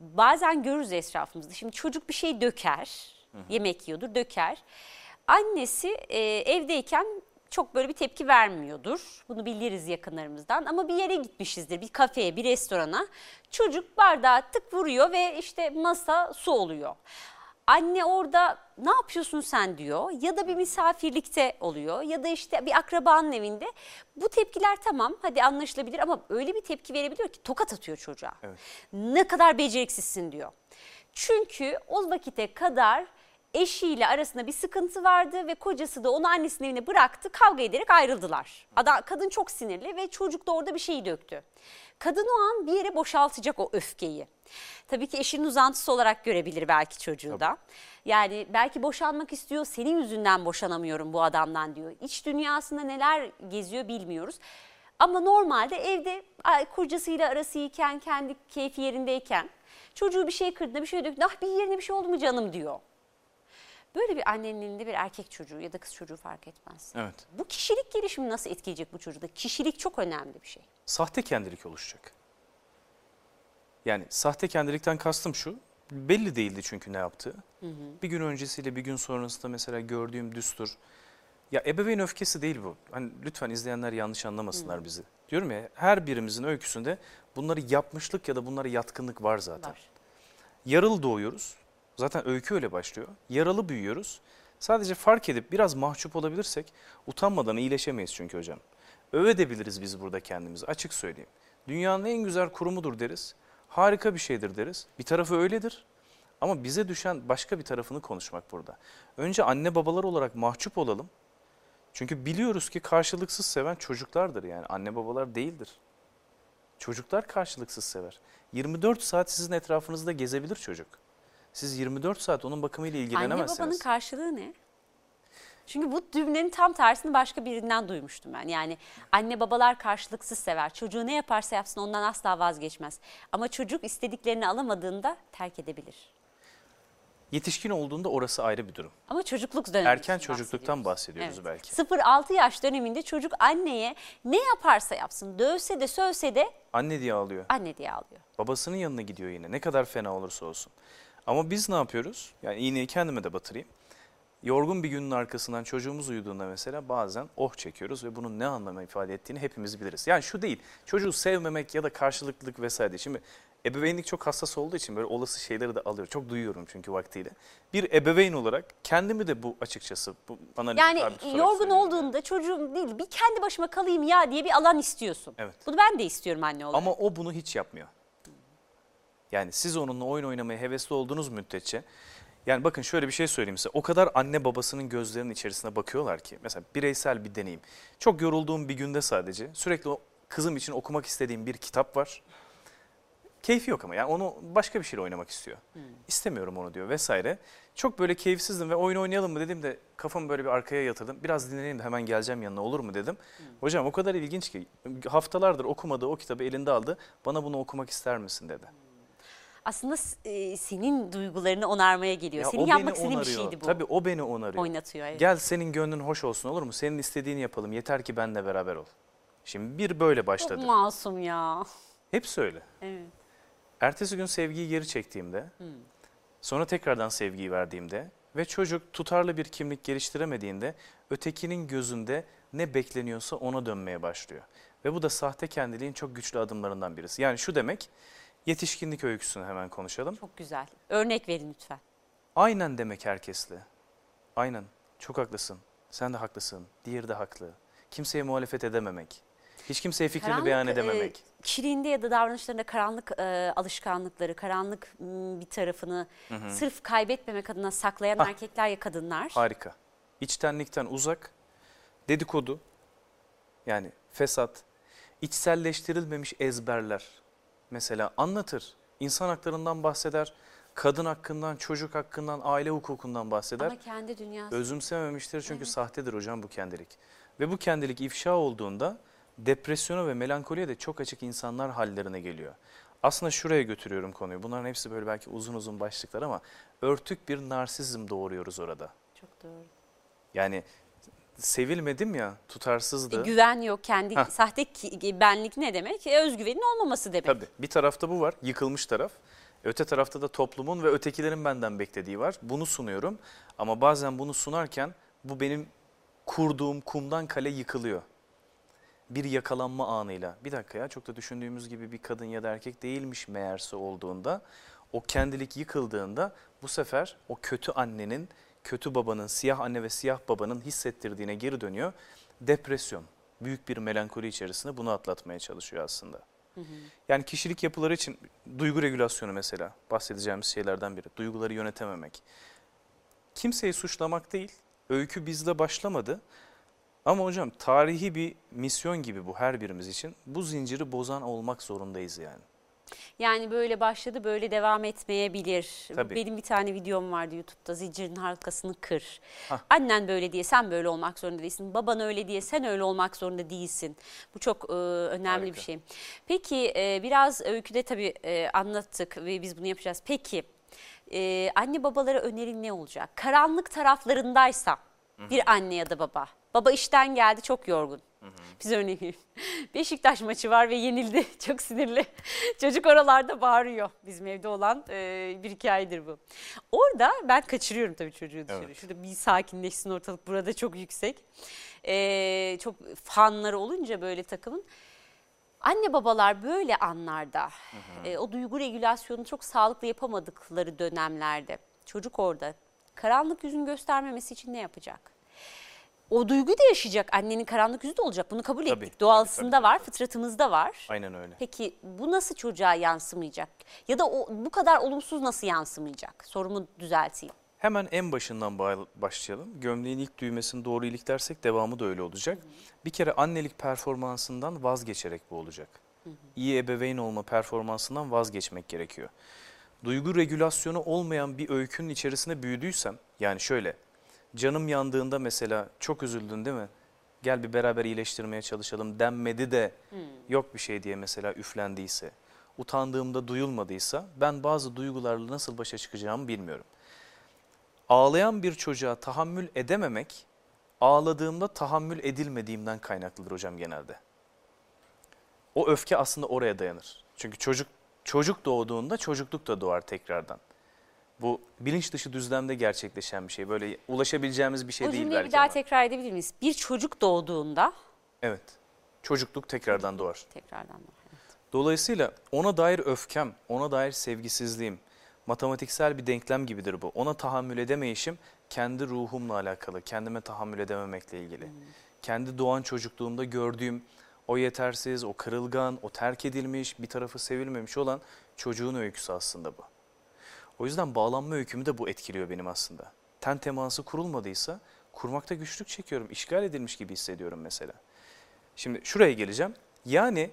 bazen görürüz etrafımızda. Şimdi çocuk bir şey döker. Yemek yiyordur döker. Annesi e, evdeyken çok böyle bir tepki vermiyordur. Bunu biliriz yakınlarımızdan ama bir yere gitmişizdir. Bir kafeye, bir restorana. Çocuk bardağı tık vuruyor ve işte masa su oluyor. anne orada ne yapıyorsun sen diyor ya da bir misafirlikte oluyor ya da işte bir akrabanın evinde. Bu tepkiler tamam hadi anlaşılabilir ama öyle bir tepki verebiliyor ki tokat atıyor çocuğa. Evet. Ne kadar beceriksizsin diyor. Çünkü o vakite kadar eşiyle arasında bir sıkıntı vardı ve kocası da onu annesinin evine bıraktı. Kavga ederek ayrıldılar. Ada, kadın çok sinirli ve çocuk da orada bir şey döktü. Kadın o an bir yere boşaltacak o öfkeyi. Tabii ki eşinin uzantısı olarak görebilir belki çocuğu da. Yani belki boşanmak istiyor, senin yüzünden boşanamıyorum bu adamdan diyor. İç dünyasında neler geziyor bilmiyoruz. Ama normalde evde kocasıyla arası iyiken, kendi keyfi yerindeyken çocuğu bir şey kırdığında bir şey döktüğünde ah bir yerine bir şey oldu mu canım diyor. Böyle bir annenin elinde bir erkek çocuğu ya da kız çocuğu fark etmez. Evet. Bu kişilik gelişimi nasıl etkileyecek bu çocukta? Kişilik çok önemli bir şey. Sahte kendilik oluşacak. Yani sahte kendilikten kastım şu. Belli değildi çünkü ne yaptığı. Bir gün öncesiyle bir gün sonrasında mesela gördüğüm düstur. Ya ebeveyn öfkesi değil bu. Hani lütfen izleyenler yanlış anlamasınlar bizi. Diyorum ya her birimizin öyküsünde bunları yapmışlık ya da bunlara yatkınlık var zaten. Var. Yaralı doğuyoruz. Zaten öykü öyle başlıyor. Yaralı büyüyoruz. Sadece fark edip biraz mahcup olabilirsek utanmadan iyileşemeyiz çünkü hocam. Övebiliriz biz burada kendimizi açık söyleyeyim. Dünyanın en güzel kurumudur deriz. Harika bir şeydir deriz. Bir tarafı öyledir. Ama bize düşen başka bir tarafını konuşmak burada. Önce anne babalar olarak mahcup olalım. Çünkü biliyoruz ki karşılıksız seven çocuklardır yani anne babalar değildir. Çocuklar karşılıksız sever. 24 saat sizin etrafınızda gezebilir çocuk. Siz 24 saat onun bakımıyla Anne ilgilenemezsiniz. babanın karşılığı ne? Çünkü bu cümlenin tam tersini başka birinden duymuştum ben. Yani anne babalar karşılıksız sever. Çocuğu ne yaparsa yapsın ondan asla vazgeçmez. Ama çocuk istediklerini alamadığında terk edebilir. Yetişkin olduğunda orası ayrı bir durum. Ama çocukluk dönemi. Erken çocukluktan bahsediyoruz Evet. belki. 0-6 yaş döneminde çocuk anneye ne yaparsa yapsın, dövse de sövse de Anne diye ağlıyor. anne diye ağlıyor. Babasının yanına gidiyor yine ne kadar fena olursa olsun. Ama biz ne yapıyoruz? Yani iğneyi kendime de batırayım. Yorgun bir günün arkasından çocuğumuz uyuduğunda mesela bazen oh çekiyoruz ve bunun ne anlama ifade ettiğini hepimiz biliriz. Yani şu değil, çocuğu sevmemek ya da karşılıklılık vesaire. değil. Şimdi ebeveynlik çok hassas olduğu için böyle olası şeyleri de alıyor. Çok duyuyorum çünkü vaktiyle. Bir ebeveyn olarak kendimi de bu açıkçası bu analiz Yani yorgun söylüyorum olduğunda çocuğum değil bir kendi başıma kalayım ya diye bir alan istiyorsun. Evet. Bunu ben de istiyorum anne olarak. Ama o bunu hiç yapmıyor. Yani siz onunla oyun oynamaya hevesli olduğunuz müddetçe yani bakın şöyle bir şey söyleyeyim size. O kadar anne babasının gözlerinin içerisine bakıyorlar ki mesela bireysel bir deneyim. Çok yorulduğum bir günde sadece sürekli o kızım için okumak istediğim bir kitap var. Keyfi yok ama yani onu başka bir şeyle oynamak istiyor. İstemiyorum onu diyor vesaire. Çok böyle keyifsizdim ve oyun oynayalım mı dedim de kafamı böyle bir arkaya yatırdım. Biraz dinleneyim de hemen geleceğim yanına olur mu dedim. Hocam o kadar ilginç ki haftalardır okumadığı o kitabı elinde aldı. Bana bunu okumak ister misin dedi. Aslında e, senin duygularını onarmaya geliyor. Ya senin o yapmak beni istediğin bir onarıyor. şeydi bu. Tabii o beni onarıyor. Oynatıyor. Evet. Gel senin gönlün hoş olsun olur mu? Senin istediğini yapalım. Yeter ki benle beraber ol. Şimdi bir böyle başladı. Çok masum ya. Hepsi öyle. Evet. Ertesi gün sevgiyi geri çektiğimde, sonra tekrardan sevgiyi verdiğimde ve çocuk tutarlı bir kimlik geliştiremediğinde ötekinin gözünde ne bekleniyorsa ona dönmeye başlıyor. Ve bu da sahte kendiliğin çok güçlü adımlarından birisi. Yani şu demek, yetişkinlik öyküsünü hemen konuşalım. Çok güzel. Örnek verin lütfen. Aynen demek herkesle. Aynen. Çok haklısın. Sen de haklısın. Diğeri de haklı. Kimseye muhalefet edememek. Hiç kimseye fikrini Karanlık, beyan e, edememek. kişiliğinde ya da davranışlarında karanlık e, alışkanlıkları, karanlık m, bir tarafını sırf kaybetmemek adına saklayan Ah. erkekler ya kadınlar. Harika. İçtenlikten uzak. Dedikodu. Yani fesat. içselleştirilmemiş ezberler. Mesela anlatır. İnsan haklarından bahseder. Kadın hakkından, çocuk hakkından, aile hukukundan bahseder. Ama kendi dünyası. Özümsememiştir çünkü sahtedir hocam bu kendilik. Ve bu kendilik ifşa olduğunda depresyona ve melankoliye de çok açık insanlar hallerine geliyor. Aslında şuraya götürüyorum konuyu. Bunların hepsi böyle belki uzun uzun başlıklar ama örtük bir narsizm doğuruyoruz orada. Çok doğru. Yani sevilmedim ya E, tutarsızdı. güven yok. Kendi Hah. sahte ki- benlik ne demek? E, özgüvenin olmaması demek. Tabii bir tarafta bu var yıkılmış taraf. Öte tarafta da toplumun ve ötekilerin benden beklediği var. Bunu sunuyorum ama bazen bunu sunarken bu benim kurduğum kumdan kale yıkılıyor. Bir yakalanma anıyla. Bir dakika ya çok da düşündüğümüz gibi bir kadın ya da erkek değilmiş meğerse olduğunda O kendilik yıkıldığında bu sefer o kötü annenin, kötü babanın, siyah anne ve siyah babanın hissettirdiğine geri dönüyor. Depresyon, büyük bir melankoli içerisinde bunu atlatmaya çalışıyor aslında. Yani kişilik yapıları için duygu regülasyonu mesela bahsedeceğimiz şeylerden biri. Duyguları yönetememek. Kimseyi suçlamak değil. Öykü bizle başlamadı. Ama hocam tarihi bir misyon gibi bu her birimiz için. Bu zinciri bozan olmak zorundayız yani. Yani böyle başladı böyle devam etmeyebilir. Tabii. Benim bir tane videom vardı YouTube'da zincirin halkasını kır. Hah. Annen böyle diye sen böyle olmak zorunda değilsin. Baban öyle diye sen öyle olmak zorunda değilsin. Bu çok e, önemli Harika. bir şey. Peki e, biraz öyküde tabii e, anlattık ve biz bunu yapacağız. Peki e, anne babalara önerin ne olacak? Karanlık taraflarındaysa bir anne ya da baba. Baba işten geldi çok yorgun. Biz örnek vereyim. Beşiktaş maçı var ve yenildi. Çok sinirli. Çocuk oralarda bağırıyor. Bizim evde olan e, bir hikayedir bu. Orada ben kaçırıyorum tabii çocuğu dışarı. Evet. Şurada bir sakinleşsin ortalık. Burada çok yüksek. E, çok fanları olunca böyle takımın. Anne babalar böyle anlarda e, o duygu regülasyonu çok sağlıklı yapamadıkları dönemlerde çocuk orada karanlık yüzünü göstermemesi için ne yapacak? O duyguyu da yaşayacak. Annenin karanlık yüzü de olacak. Bunu kabul Tabii, ettik. Doğalısında var, fıtratımızda var. Aynen öyle. Peki bu nasıl çocuğa yansımayacak? Ya da o, bu kadar olumsuz nasıl yansımayacak? Sorumu düzelteyim. Hemen en başından ba- başlayalım. Gömleğin ilk düğmesini doğru iliklersek devamı da öyle olacak. Bir kere annelik performansından vazgeçerek bu olacak. İyi ebeveyn olma performansından vazgeçmek gerekiyor. Duygu regülasyonu olmayan bir öykünün içerisinde büyüdüysem, yani şöyle, canım yandığında mesela çok üzüldün değil mi? Gel bir beraber iyileştirmeye çalışalım denmedi de yok bir şey diye mesela üflendiyse, utandığımda duyulmadıysa ben bazı duygularla nasıl başa çıkacağımı bilmiyorum ağlayan bir çocuğa tahammül edememek ağladığımda tahammül edilmediğimden kaynaklıdır hocam genelde. O öfke aslında oraya dayanır. Çünkü çocuk çocuk doğduğunda çocukluk da doğar tekrardan. Bu bilinç dışı düzlemde gerçekleşen bir şey. Böyle ulaşabileceğimiz bir şey o değil belki bir daha ama. tekrar edebilir miyiz? Bir çocuk doğduğunda Evet. Çocukluk tekrardan doğar. tekrardan da. Dolayısıyla ona dair öfkem, ona dair sevgisizliğim, matematiksel bir denklem gibidir bu. Ona tahammül edemeyişim kendi ruhumla alakalı, kendime tahammül edememekle ilgili. Kendi doğan çocukluğumda gördüğüm o yetersiz, o kırılgan, o terk edilmiş, bir tarafı sevilmemiş olan çocuğun öyküsü aslında bu. O yüzden bağlanma öykümü de bu etkiliyor benim aslında. Ten teması kurulmadıysa kurmakta güçlük çekiyorum, işgal edilmiş gibi hissediyorum mesela. Şimdi şuraya geleceğim. Yani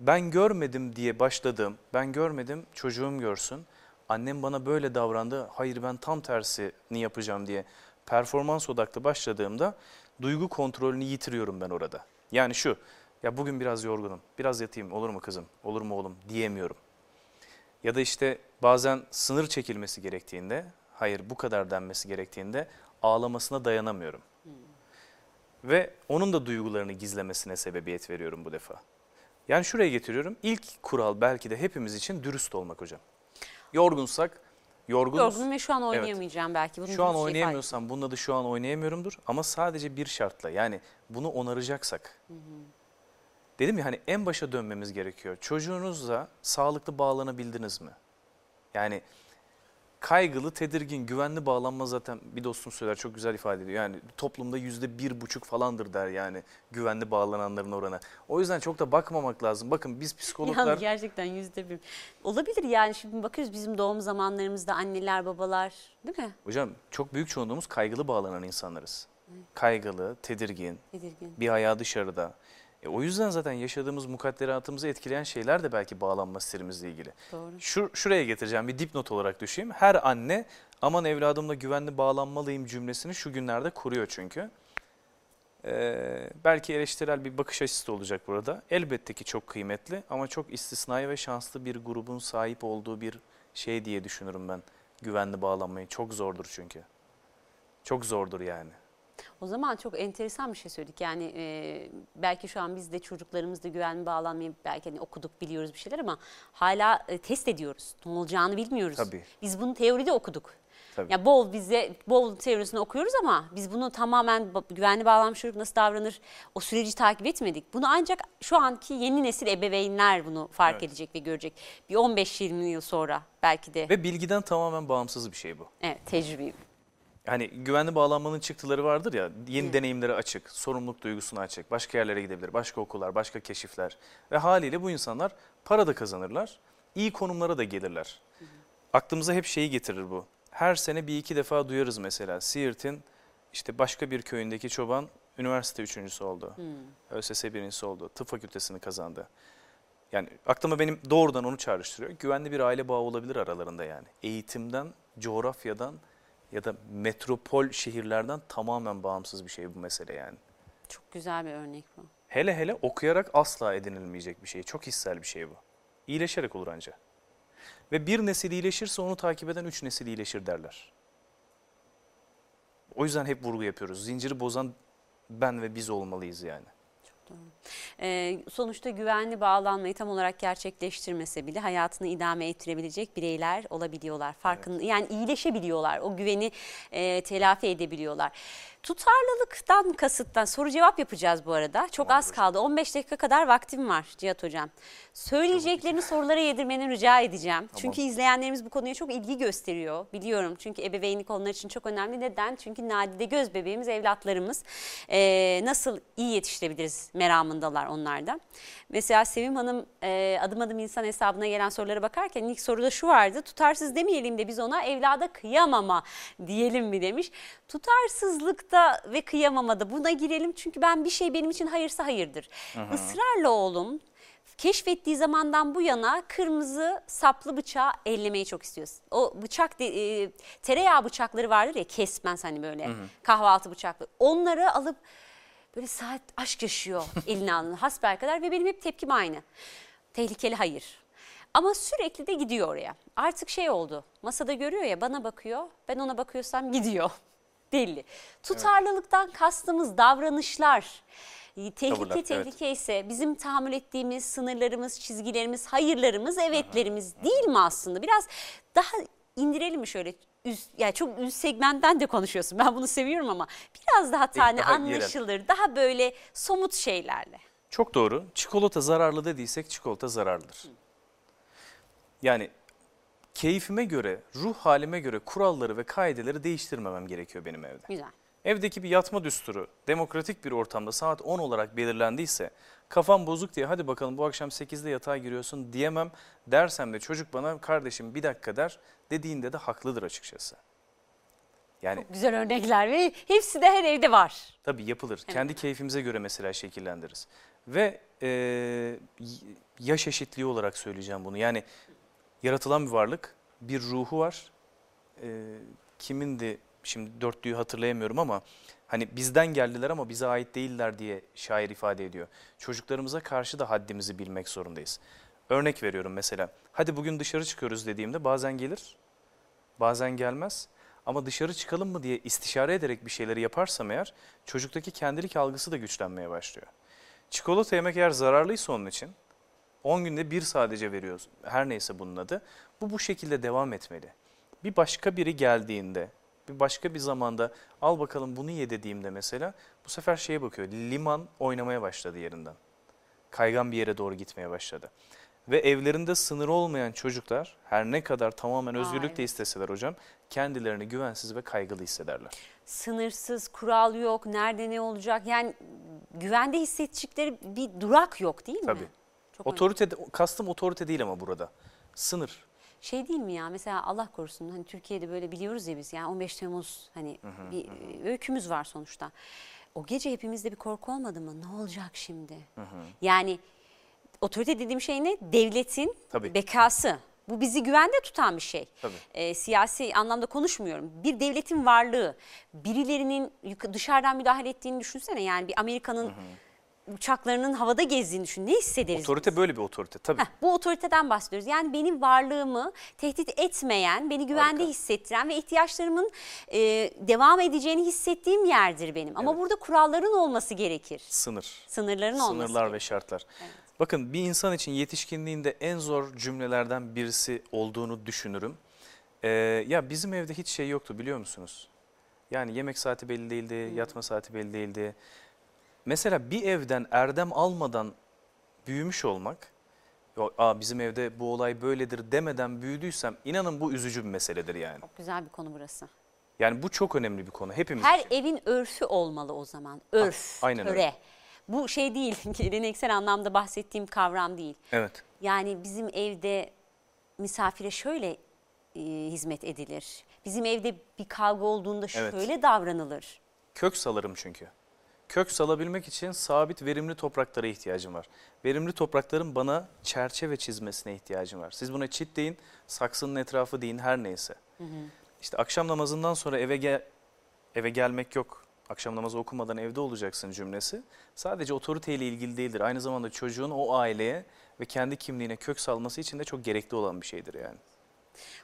ben görmedim diye başladığım, ben görmedim çocuğum görsün. Annem bana böyle davrandı, hayır ben tam tersini yapacağım diye performans odaklı başladığımda duygu kontrolünü yitiriyorum ben orada. Yani şu, ya bugün biraz yorgunum, biraz yatayım olur mu kızım, olur mu oğlum diyemiyorum. Ya da işte bazen sınır çekilmesi gerektiğinde, hayır bu kadar denmesi gerektiğinde ağlamasına dayanamıyorum. Ve onun da duygularını gizlemesine sebebiyet veriyorum bu defa. Yani şuraya getiriyorum. İlk kural belki de hepimiz için dürüst olmak hocam. Yorgunsak, yorgunuz. Yorgunum ve şu an oynayamayacağım belki. Bunun Şu an şey oynayamıyorsam bunun adı şu an oynayamıyorumdur ama sadece bir şartla yani bunu onaracaksak. Dedim ya hani en başa dönmemiz gerekiyor. Çocuğunuzla sağlıklı bağlanabildiniz mi? Yani kaygılı, tedirgin, güvenli bağlanma zaten bir dostum söyler çok güzel ifade ediyor. Yani toplumda yüzde bir buçuk falandır der yani güvenli bağlananların oranı. O yüzden çok da bakmamak lazım. Bakın biz psikologlar... Yani gerçekten yüzde bir. Olabilir yani şimdi bakıyoruz bizim doğum zamanlarımızda anneler babalar değil mi? Hocam çok büyük çoğunluğumuz kaygılı bağlanan insanlarız. Kaygılı, tedirgin, Tedirgin. bir ayağı dışarıda. E, o yüzden zaten yaşadığımız mukadderatımızı etkileyen şeyler de belki bağlanma stilimizle ilgili. Doğru. Şu, şuraya getireceğim bir dipnot olarak düşeyim. Her anne aman evladımla güvenli bağlanmalıyım cümlesini şu günlerde kuruyor çünkü. Ee, belki eleştirel bir bakış açısı da olacak burada. Elbette ki çok kıymetli ama çok istisnai ve şanslı bir grubun sahip olduğu bir şey diye düşünürüm ben. Güvenli bağlanmayı çok zordur çünkü. Çok zordur yani. O zaman çok enteresan bir şey söyledik. Yani e, belki şu an biz de çocuklarımızla güvenli bağlanmayı belki hani okuduk biliyoruz bir şeyler ama hala e, test ediyoruz. Ne olacağını bilmiyoruz. Tabii. Biz bunu teoride okuduk. Tabii. Ya bol bize bol teorisini okuyoruz ama biz bunu tamamen güvenli bağlanmış çocuk nasıl davranır o süreci takip etmedik. Bunu ancak şu anki yeni nesil ebeveynler bunu fark Evet. edecek ve görecek. Bir 15-20 yıl sonra belki de. Ve bilgiden tamamen bağımsız bir şey bu. Evet tecrübe. Hani güvenli bağlanmanın çıktıları vardır ya, yeni deneyimlere açık, sorumluluk duygusuna açık, başka yerlere gidebilir, başka okullar, başka keşifler. Ve haliyle bu insanlar para da kazanırlar, iyi konumlara da gelirler. Aklımıza hep şeyi getirir bu. Her sene bir iki defa duyarız mesela Siirt'in işte başka bir köyündeki çoban üniversite üçüncüsü oldu. ÖSS birincisi oldu, tıp fakültesini kazandı. Yani aklıma benim doğrudan onu çağrıştırıyor. Güvenli bir aile bağı olabilir aralarında yani. Eğitimden, coğrafyadan ya da metropol şehirlerden tamamen bağımsız bir şey bu mesele yani. Çok güzel bir örnek bu. Hele hele okuyarak asla edinilmeyecek bir şey. Çok hissel bir şey bu. İyileşerek olur anca. Ve bir nesil iyileşirse onu takip eden üç nesil iyileşir derler. O yüzden hep vurgu yapıyoruz. Zinciri bozan ben ve biz olmalıyız yani. Ee, sonuçta güvenli bağlanmayı tam olarak gerçekleştirmese bile hayatını idame ettirebilecek bireyler olabiliyorlar. Farkında yani iyileşebiliyorlar. O güveni e, telafi edebiliyorlar. Tutarlılıktan kasıttan soru cevap yapacağız bu arada. Çok Tamam az kaldı. 15 dakika kadar vaktim var Cihat Hocam. Söyleyeceklerini sorulara yedirmeni rica edeceğim. Çünkü izleyenlerimiz bu konuya çok ilgi gösteriyor. Biliyorum çünkü ebeveynlik onlar için çok önemli. Neden? Çünkü nadide göz bebeğimiz, evlatlarımız Ee, nasıl iyi yetiştirebiliriz meramındalar onlarda. Mesela Sevim Hanım e, adım adım insan hesabına gelen sorulara bakarken ilk soruda şu vardı. Tutarsız demeyelim de biz ona evlada kıyamama diyelim mi demiş. Tutarsızlıkta ve kıyamamada buna girelim çünkü ben bir şey benim için hayırsa hayırdır. Israrla oğlum keşfettiği zamandan bu yana kırmızı saplı bıçağı ellemeyi çok istiyoruz. O bıçak de- e, tereyağı bıçakları vardır ya kesmez hani böyle kahvaltı bıçakları. Onları alıp böyle saat aşk yaşıyor eline alın hasbel kadar ve benim hep tepkim aynı. Tehlikeli hayır. Ama sürekli de gidiyor oraya. Artık şey oldu. Masada görüyor ya bana bakıyor. Ben ona bakıyorsam gidiyor. Deli. Tutarlılıktan kastımız davranışlar. Tehlike Tavırlar, evet. tehlike ise bizim tahammül ettiğimiz sınırlarımız, çizgilerimiz, hayırlarımız, evetlerimiz değil mi aslında? Biraz daha indirelim mi şöyle? Üst, yani çok üst segmentten de konuşuyorsun. Ben bunu seviyorum ama biraz daha tane daha anlaşılır. Daha böyle somut şeylerle. Çok doğru. Çikolata zararlı dediysek çikolata zararlıdır. Yani keyfime göre, ruh halime göre kuralları ve kaideleri değiştirmemem gerekiyor benim evde. Güzel. Evdeki bir yatma düsturu demokratik bir ortamda saat 10 olarak belirlendiyse kafam bozuk diye hadi bakalım bu akşam 8'de yatağa giriyorsun diyemem dersem de çocuk bana kardeşim bir dakika der dediğinde de haklıdır açıkçası. Yani Güzel örnekler ve hepsi de her evde var. Tabii yapılır. Kendi keyfimize göre mesela şekillendiririz. Ve e, yaş eşitliği olarak söyleyeceğim bunu. Yani yaratılan bir varlık, bir ruhu var. E, kimindi şimdi dörtlüğü hatırlayamıyorum ama hani bizden geldiler ama bize ait değiller diye şair ifade ediyor. Çocuklarımıza karşı da haddimizi bilmek zorundayız. Örnek veriyorum mesela. Hadi bugün dışarı çıkıyoruz dediğimde bazen gelir, bazen gelmez. Ama dışarı çıkalım mı diye istişare ederek bir şeyleri yaparsam eğer çocuktaki kendilik algısı da güçlenmeye başlıyor. Çikolata yemek eğer zararlıysa onun için 10 günde bir sadece veriyoruz. Her neyse bunun adı. Bu bu şekilde devam etmeli. Bir başka biri geldiğinde, bir başka bir zamanda al bakalım bunu ye dediğimde mesela bu sefer şeye bakıyor. Liman oynamaya başladı yerinden. Kaygan bir yere doğru gitmeye başladı. Ve evlerinde sınır olmayan çocuklar her ne kadar tamamen özgürlük de isteseler hocam kendilerini güvensiz ve kaygılı hissederler. Sınırsız, kural yok, nerede ne olacak yani güvende hissedecekleri bir durak yok değil mi? Tabii. Çok Otorite, kastım otorite değil ama burada. Sınır. şey değil mi ya mesela Allah korusun hani Türkiye'de böyle biliyoruz ya biz yani 15 Temmuz hani bir e, öykümüz var sonuçta. O gece hepimizde bir korku olmadı mı? Ne olacak şimdi? Yani otorite dediğim şey ne? Devletin Tabii. bekası. Bu bizi güvende tutan bir şey. Tabii. Ee, siyasi anlamda konuşmuyorum. Bir devletin varlığı, birilerinin dışarıdan müdahale ettiğini düşünsene. Yani bir Amerika'nın uçaklarının havada gezdiğini düşün. Ne hissederiz? Otorite böyle bir otorite tabii. Heh, bu otoriteden bahsediyoruz. Yani benim varlığımı tehdit etmeyen, beni güvende Harika. hissettiren ve ihtiyaçlarımın e, devam edeceğini hissettiğim yerdir benim. Ama Evet. burada kuralların olması gerekir. Sınır. Sınırların olması Sınırlar ve şartlar. Bakın bir insan için yetişkinliğinde en zor cümlelerden birisi olduğunu düşünürüm. Ee, ya bizim evde hiç şey yoktu biliyor musunuz? Yani yemek saati belli değildi, yatma saati belli değildi. Mesela bir evden erdem almadan büyümüş olmak, "Yo, Aa, bizim evde bu olay böyledir demeden büyüdüysem inanın bu üzücü bir meseledir yani. Çok güzel bir konu burası. Yani bu çok önemli bir konu hepimiz Her için. evin örfü olmalı o zaman. Örf, aynen töre. öyle. Bu şey değil, geleneksel anlamda bahsettiğim kavram değil. Evet. Yani bizim evde misafire şöyle e, hizmet edilir. Bizim evde bir kavga olduğunda Evet. şöyle davranılır. Kök salarım çünkü. Kök salabilmek için sabit verimli topraklara ihtiyacım var. Verimli toprakların bana çerçeve çizmesine ihtiyacım var. Siz buna çit deyin, saksının etrafı deyin her neyse. İşte akşam namazından sonra eve gel eve gelmek yok. Akşam namazı okumadan evde olacaksın cümlesi. Sadece otoriteyle ilgili değildir. Aynı zamanda çocuğun o aileye ve kendi kimliğine kök salması için de çok gerekli olan bir şeydir yani.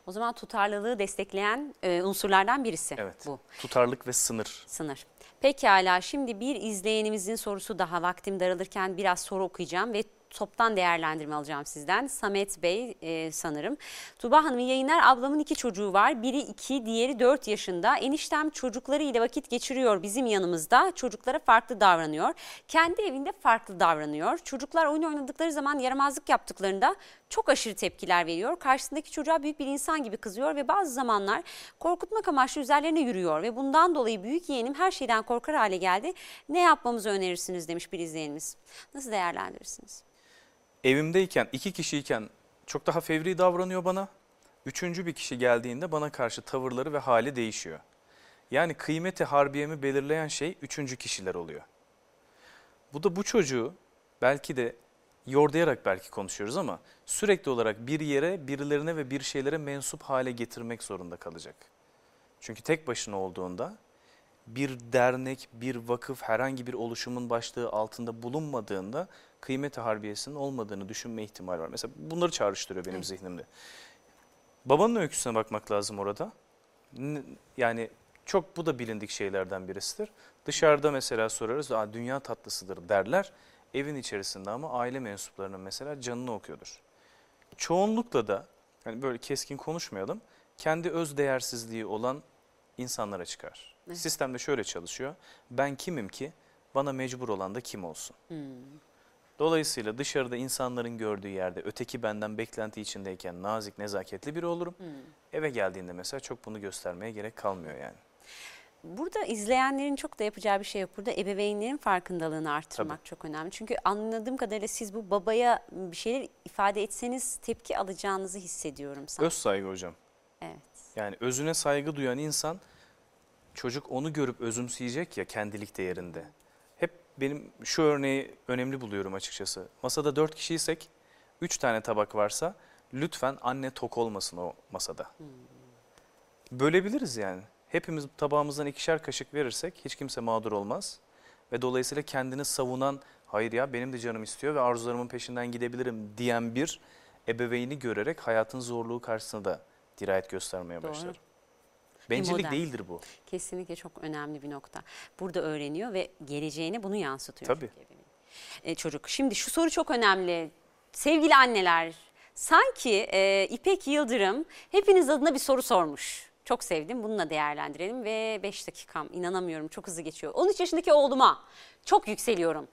O zaman tutarlılığı destekleyen e, unsurlardan birisi Evet. bu. Tutarlık ve sınır. Sınır. Pekala şimdi bir izleyenimizin sorusu daha vaktim daralırken biraz soru okuyacağım ve toptan değerlendirme alacağım sizden. Samet Bey e, sanırım. Tuba Hanım yayınlar ablamın iki çocuğu var. Biri iki diğeri dört yaşında. Eniştem çocuklarıyla vakit geçiriyor bizim yanımızda. Çocuklara farklı davranıyor. Kendi evinde farklı davranıyor. Çocuklar oyun oynadıkları zaman yaramazlık yaptıklarında çok aşırı tepkiler veriyor. Karşısındaki çocuğa büyük bir insan gibi kızıyor ve bazı zamanlar korkutmak amaçlı üzerlerine yürüyor ve bundan dolayı büyük yeğenim her şeyden korkar hale geldi. Ne yapmamızı önerirsiniz demiş bir izleyenimiz. Nasıl değerlendirirsiniz? Evimdeyken, iki kişiyken çok daha fevri davranıyor bana. Üçüncü bir kişi geldiğinde bana karşı tavırları ve hali değişiyor. Yani kıymeti harbiyemi belirleyen şey üçüncü kişiler oluyor. Bu da bu çocuğu belki de yordayarak belki konuşuyoruz ama sürekli olarak bir yere, birilerine ve bir şeylere mensup hale getirmek zorunda kalacak. Çünkü tek başına olduğunda bir dernek, bir vakıf, herhangi bir oluşumun başlığı altında bulunmadığında kıymeti harbiyesinin olmadığını düşünme ihtimali var. Mesela bunları çağrıştırıyor benim Evet. zihnimde. Babanın öyküsüne bakmak lazım orada. Yani çok bu da bilindik şeylerden birisidir. Dışarıda mesela sorarız, Aa, dünya tatlısıdır derler. Evin içerisinde ama aile mensuplarının mesela canını okuyordur. Çoğunlukla da hani böyle keskin konuşmayalım, kendi öz değersizliği olan insanlara çıkar. Evet. Sistemde şöyle çalışıyor. Ben kimim ki bana mecbur olan da kim olsun? Dolayısıyla dışarıda insanların gördüğü yerde öteki benden beklenti içindeyken nazik, nezaketli biri olurum. Eve geldiğinde mesela çok bunu göstermeye gerek kalmıyor yani. Burada izleyenlerin çok da yapacağı bir şey yok. Burada ebeveynlerin farkındalığını arttırmak çok önemli. Çünkü anladığım kadarıyla siz bu babaya bir şeyler ifade etseniz tepki alacağınızı hissediyorum sana. Öz saygı hocam. Evet. Yani özüne saygı duyan insan çocuk onu görüp özümseyecek ya kendilik değerinde. Hep benim şu örneği önemli buluyorum açıkçası. Masada dört kişiysek üç tane tabak varsa lütfen anne tok olmasın o masada. Bölebiliriz yani. Hepimiz tabağımızdan ikişer kaşık verirsek hiç kimse mağdur olmaz. Ve dolayısıyla kendini savunan hayır ya benim de canım istiyor ve arzularımın peşinden gidebilirim diyen bir ebeveyni görerek hayatın zorluğu karşısında da dirayet göstermeye Doğru. başlar. Bencillik değildir bu. Kesinlikle çok önemli bir nokta. Burada öğreniyor ve geleceğine bunu yansıtıyor. Tabii. E, çocuk. Şimdi şu soru çok önemli. Sevgili anneler, sanki e, İpek Yıldırım hepiniz adına bir soru sormuş. Çok sevdim. Bununla değerlendirelim ve 5 dakikam inanamıyorum çok hızlı geçiyor. 13 yaşındaki oğluma çok yükseliyorum.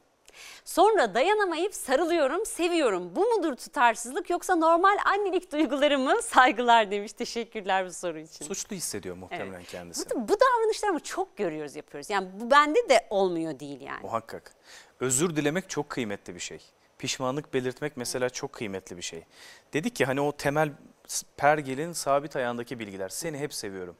Sonra dayanamayıp sarılıyorum, seviyorum. Bu mudur tutarsızlık yoksa normal annelik duyguları mı? Saygılar demiş. Teşekkürler bu soru için. Suçlu hissediyor muhtemelen Evet. kendisi. Bu, bu davranışları çok görüyoruz, yapıyoruz. Yani bu bende de olmuyor değil yani. Muhakkak. Özür dilemek çok kıymetli bir şey. Pişmanlık belirtmek mesela çok kıymetli bir şey. Dedik ki hani o temel pergelin sabit ayağındaki bilgiler. Seni hep seviyorum.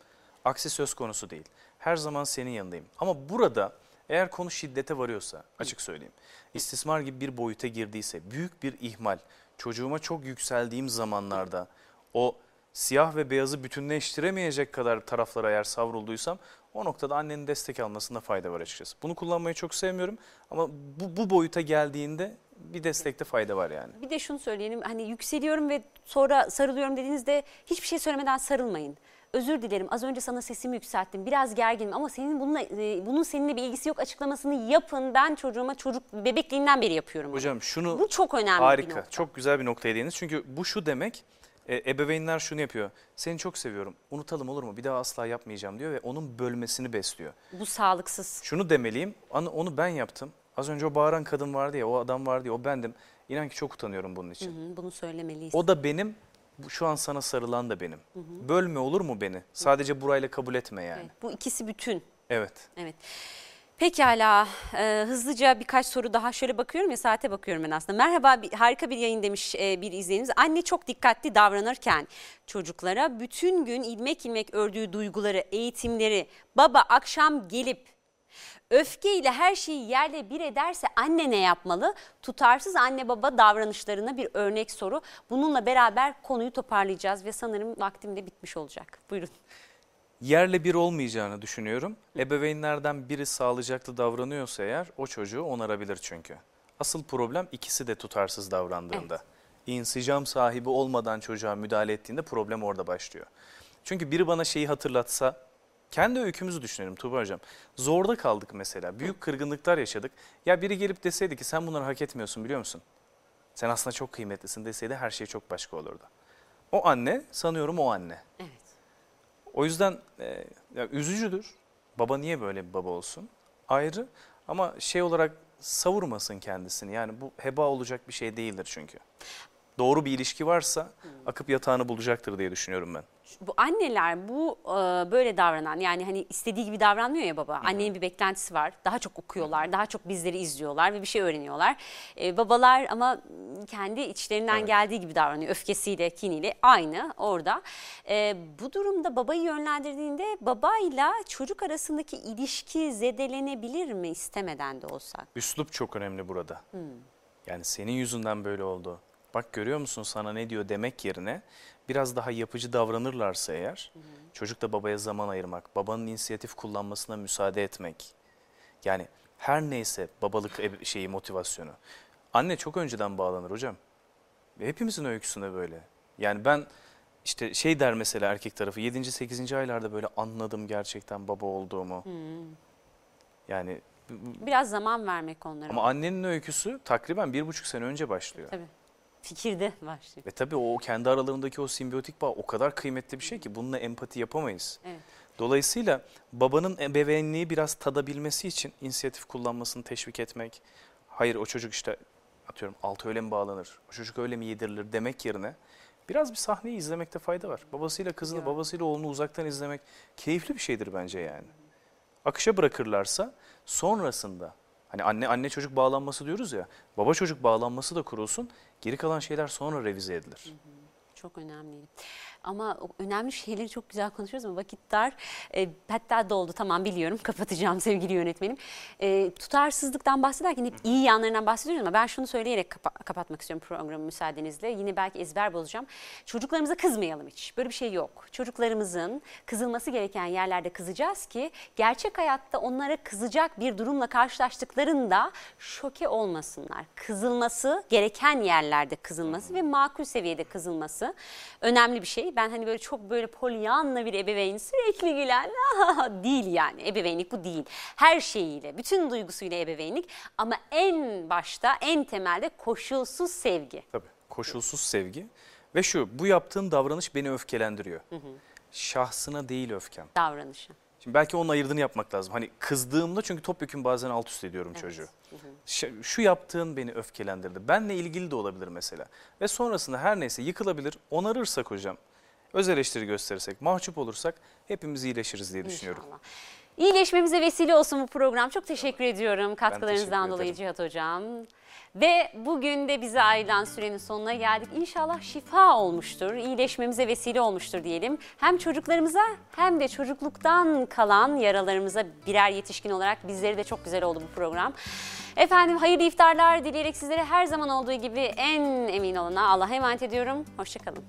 Aksi söz konusu değil. Her zaman senin yanındayım. Ama burada eğer konu şiddete varıyorsa açık söyleyeyim. istismar gibi bir boyuta girdiyse büyük bir ihmal. Çocuğuma çok yükseldiğim zamanlarda o siyah ve beyazı bütünleştiremeyecek kadar taraflara eğer savrulduysam o noktada annenin destek almasında fayda var açıkçası. Bunu kullanmayı çok sevmiyorum ama bu, bu boyuta geldiğinde bir destekte fayda var yani. Bir de şunu söyleyelim hani yükseliyorum ve sonra sarılıyorum dediğinizde hiçbir şey söylemeden sarılmayın. Özür dilerim az önce sana sesimi yükselttim biraz gerginim ama senin bununla e, bunun seninle bir ilgisi yok açıklamasını yapın. Ben çocuğuma çocuk bebekliğinden beri yapıyorum. bunu. Hocam şunu Bu çok önemli bir harika, nokta. çok güzel bir noktaya değindiniz. Çünkü bu şu demek, E, ebeveynler şunu yapıyor. Seni çok seviyorum. Unutalım olur mu? Bir daha asla yapmayacağım diyor ve onun bölmesini besliyor. Bu sağlıksız. Şunu demeliyim. Onu, ben yaptım. Az önce o bağıran kadın vardı ya, o adam vardı ya, o bendim. İnan ki çok utanıyorum bunun Hı için. hı, bunu söylemeliyiz. O da benim, şu an sana sarılan da benim. Bölme olur mu beni? Sadece burayla kabul etme yani. Evet, bu ikisi bütün. Evet. Evet. Pekala e, hızlıca birkaç soru daha şöyle bakıyorum ya saate bakıyorum ben aslında. Merhaba bir, harika bir yayın demiş e, bir izleyenimiz. Anne çok dikkatli davranırken çocuklara bütün gün ilmek ilmek ördüğü duyguları, eğitimleri baba akşam gelip öfkeyle her şeyi yerle bir ederse anne ne yapmalı? Tutarsız anne baba davranışlarına bir örnek soru. Bununla beraber konuyu toparlayacağız ve sanırım vaktim de bitmiş olacak. Buyurun. Yerle bir olmayacağını düşünüyorum. Ebeveynlerden biri sağlıcaklı davranıyorsa eğer o çocuğu onarabilir çünkü. Asıl problem ikisi de tutarsız davrandığında. İnsicam sahibi olmadan çocuğa müdahale ettiğinde problem orada başlıyor. Çünkü biri bana şeyi hatırlatsa, kendi öykümüzü düşünelim Tuğba Hocam. Zorda kaldık mesela, büyük kırgınlıklar yaşadık. Ya biri gelip deseydi ki sen bunları hak etmiyorsun biliyor musun? Sen aslında çok kıymetlisin deseydi her şey çok başka olurdu. O anne, sanıyorum o anne. Evet. O yüzden e, ya üzücüdür. Baba niye böyle bir baba olsun? Ayrı ama şey olarak savurmasın kendisini. Yani bu heba olacak bir şey değildir çünkü. Doğru bir ilişki varsa akıp yatağını bulacaktır diye düşünüyorum ben. bu anneler bu e, böyle davranan yani hani istediği gibi davranmıyor ya baba. Annenin bir beklentisi var. Daha çok okuyorlar, daha çok bizleri izliyorlar ve bir şey öğreniyorlar. E, babalar ama kendi içlerinden Evet. geldiği gibi davranıyor. Öfkesiyle, kiniyle aynı orada. E, bu durumda babayı yönlendirdiğinde babayla çocuk arasındaki ilişki zedelenebilir mi istemeden de olsa? Üslup çok önemli burada. Yani senin yüzünden böyle oldu. Bak görüyor musun sana ne diyor demek yerine biraz daha yapıcı davranırlarsa eğer çocuk da babaya zaman ayırmak, babanın inisiyatif kullanmasına müsaade etmek. Yani her neyse babalık şeyi motivasyonu. Anne çok önceden bağlanır hocam. Hepimizin öyküsünde böyle. Yani ben işte şey der mesela erkek tarafı 7. 8. aylarda böyle anladım gerçekten baba olduğumu. Yani Biraz zaman vermek onlara. ama annenin öyküsü takriben bir buçuk sene önce başlıyor. Tabii. Fikirde başlıyor. Ve tabii o kendi aralarındaki o simbiyotik bağ o kadar kıymetli bir şey ki bununla empati yapamayız. Evet. Dolayısıyla babanın ebeveynliği biraz tadabilmesi için inisiyatif kullanmasını teşvik etmek. Hayır o çocuk işte atıyorum altı öyle mi bağlanır, o çocuk öyle mi yedirilir demek yerine biraz bir sahneyi izlemekte fayda var. Babasıyla kızını, Ya. babasıyla oğlunu uzaktan izlemek keyifli bir şeydir bence yani. Akışa bırakırlarsa sonrasında hani anne anne çocuk bağlanması diyoruz ya, baba çocuk bağlanması da kurulsun. Geri kalan şeyler sonra revize edilir. Çok önemli. Ama önemli şeyleri çok güzel konuşuyoruz ama vakit dar. E, hatta doldu tamam biliyorum kapatacağım sevgili yönetmenim. E, tutarsızlıktan bahsederken hep iyi yanlarından bahsediyoruz ama ben şunu söyleyerek kapa- kapatmak istiyorum programı müsaadenizle. Yine belki ezber bozacağım. Çocuklarımıza kızmayalım hiç. Böyle bir şey yok. Çocuklarımızın kızılması gereken yerlerde kızacağız ki gerçek hayatta onlara kızacak bir durumla karşılaştıklarında şoke olmasınlar. Kızılması gereken yerlerde kızılması ve makul seviyede kızılması önemli bir şey. Ben hani böyle çok böyle polyanla bir ebeveyn sürekli gülen değil yani. Ebeveynlik bu değil. Her şeyiyle, bütün duygusuyla ebeveynlik ama en başta, en temelde koşulsuz sevgi. Tabii koşulsuz sevgi ve şu bu yaptığın davranış beni öfkelendiriyor. Şahsına değil öfkem. davranışı. Şimdi belki onun ayırdığını yapmak lazım. Hani kızdığımda çünkü topyekun bazen alt üst ediyorum çocuğu. Ş- Şu yaptığın beni öfkelendirdi. Benle ilgili de olabilir mesela. Ve sonrasında her neyse yıkılabilir. Onarırsak hocam, öz eleştiri gösterirsek, mahcup olursak hepimiz iyileşiriz diye düşünüyorum. İnşallah. İyileşmemize vesile olsun bu program. Çok teşekkür ediyorum katkılarınızdan teşekkür dolayı ederim. Cihat Hocam. Ve bugün de bize ayrılan sürenin sonuna geldik. İnşallah şifa olmuştur, iyileşmemize vesile olmuştur diyelim. Hem çocuklarımıza hem de çocukluktan kalan yaralarımıza birer yetişkin olarak bizleri de çok güzel oldu bu program. Efendim hayırlı iftarlar dileyerek sizlere her zaman olduğu gibi en emin olana Allah'a emanet ediyorum. Hoşçakalın.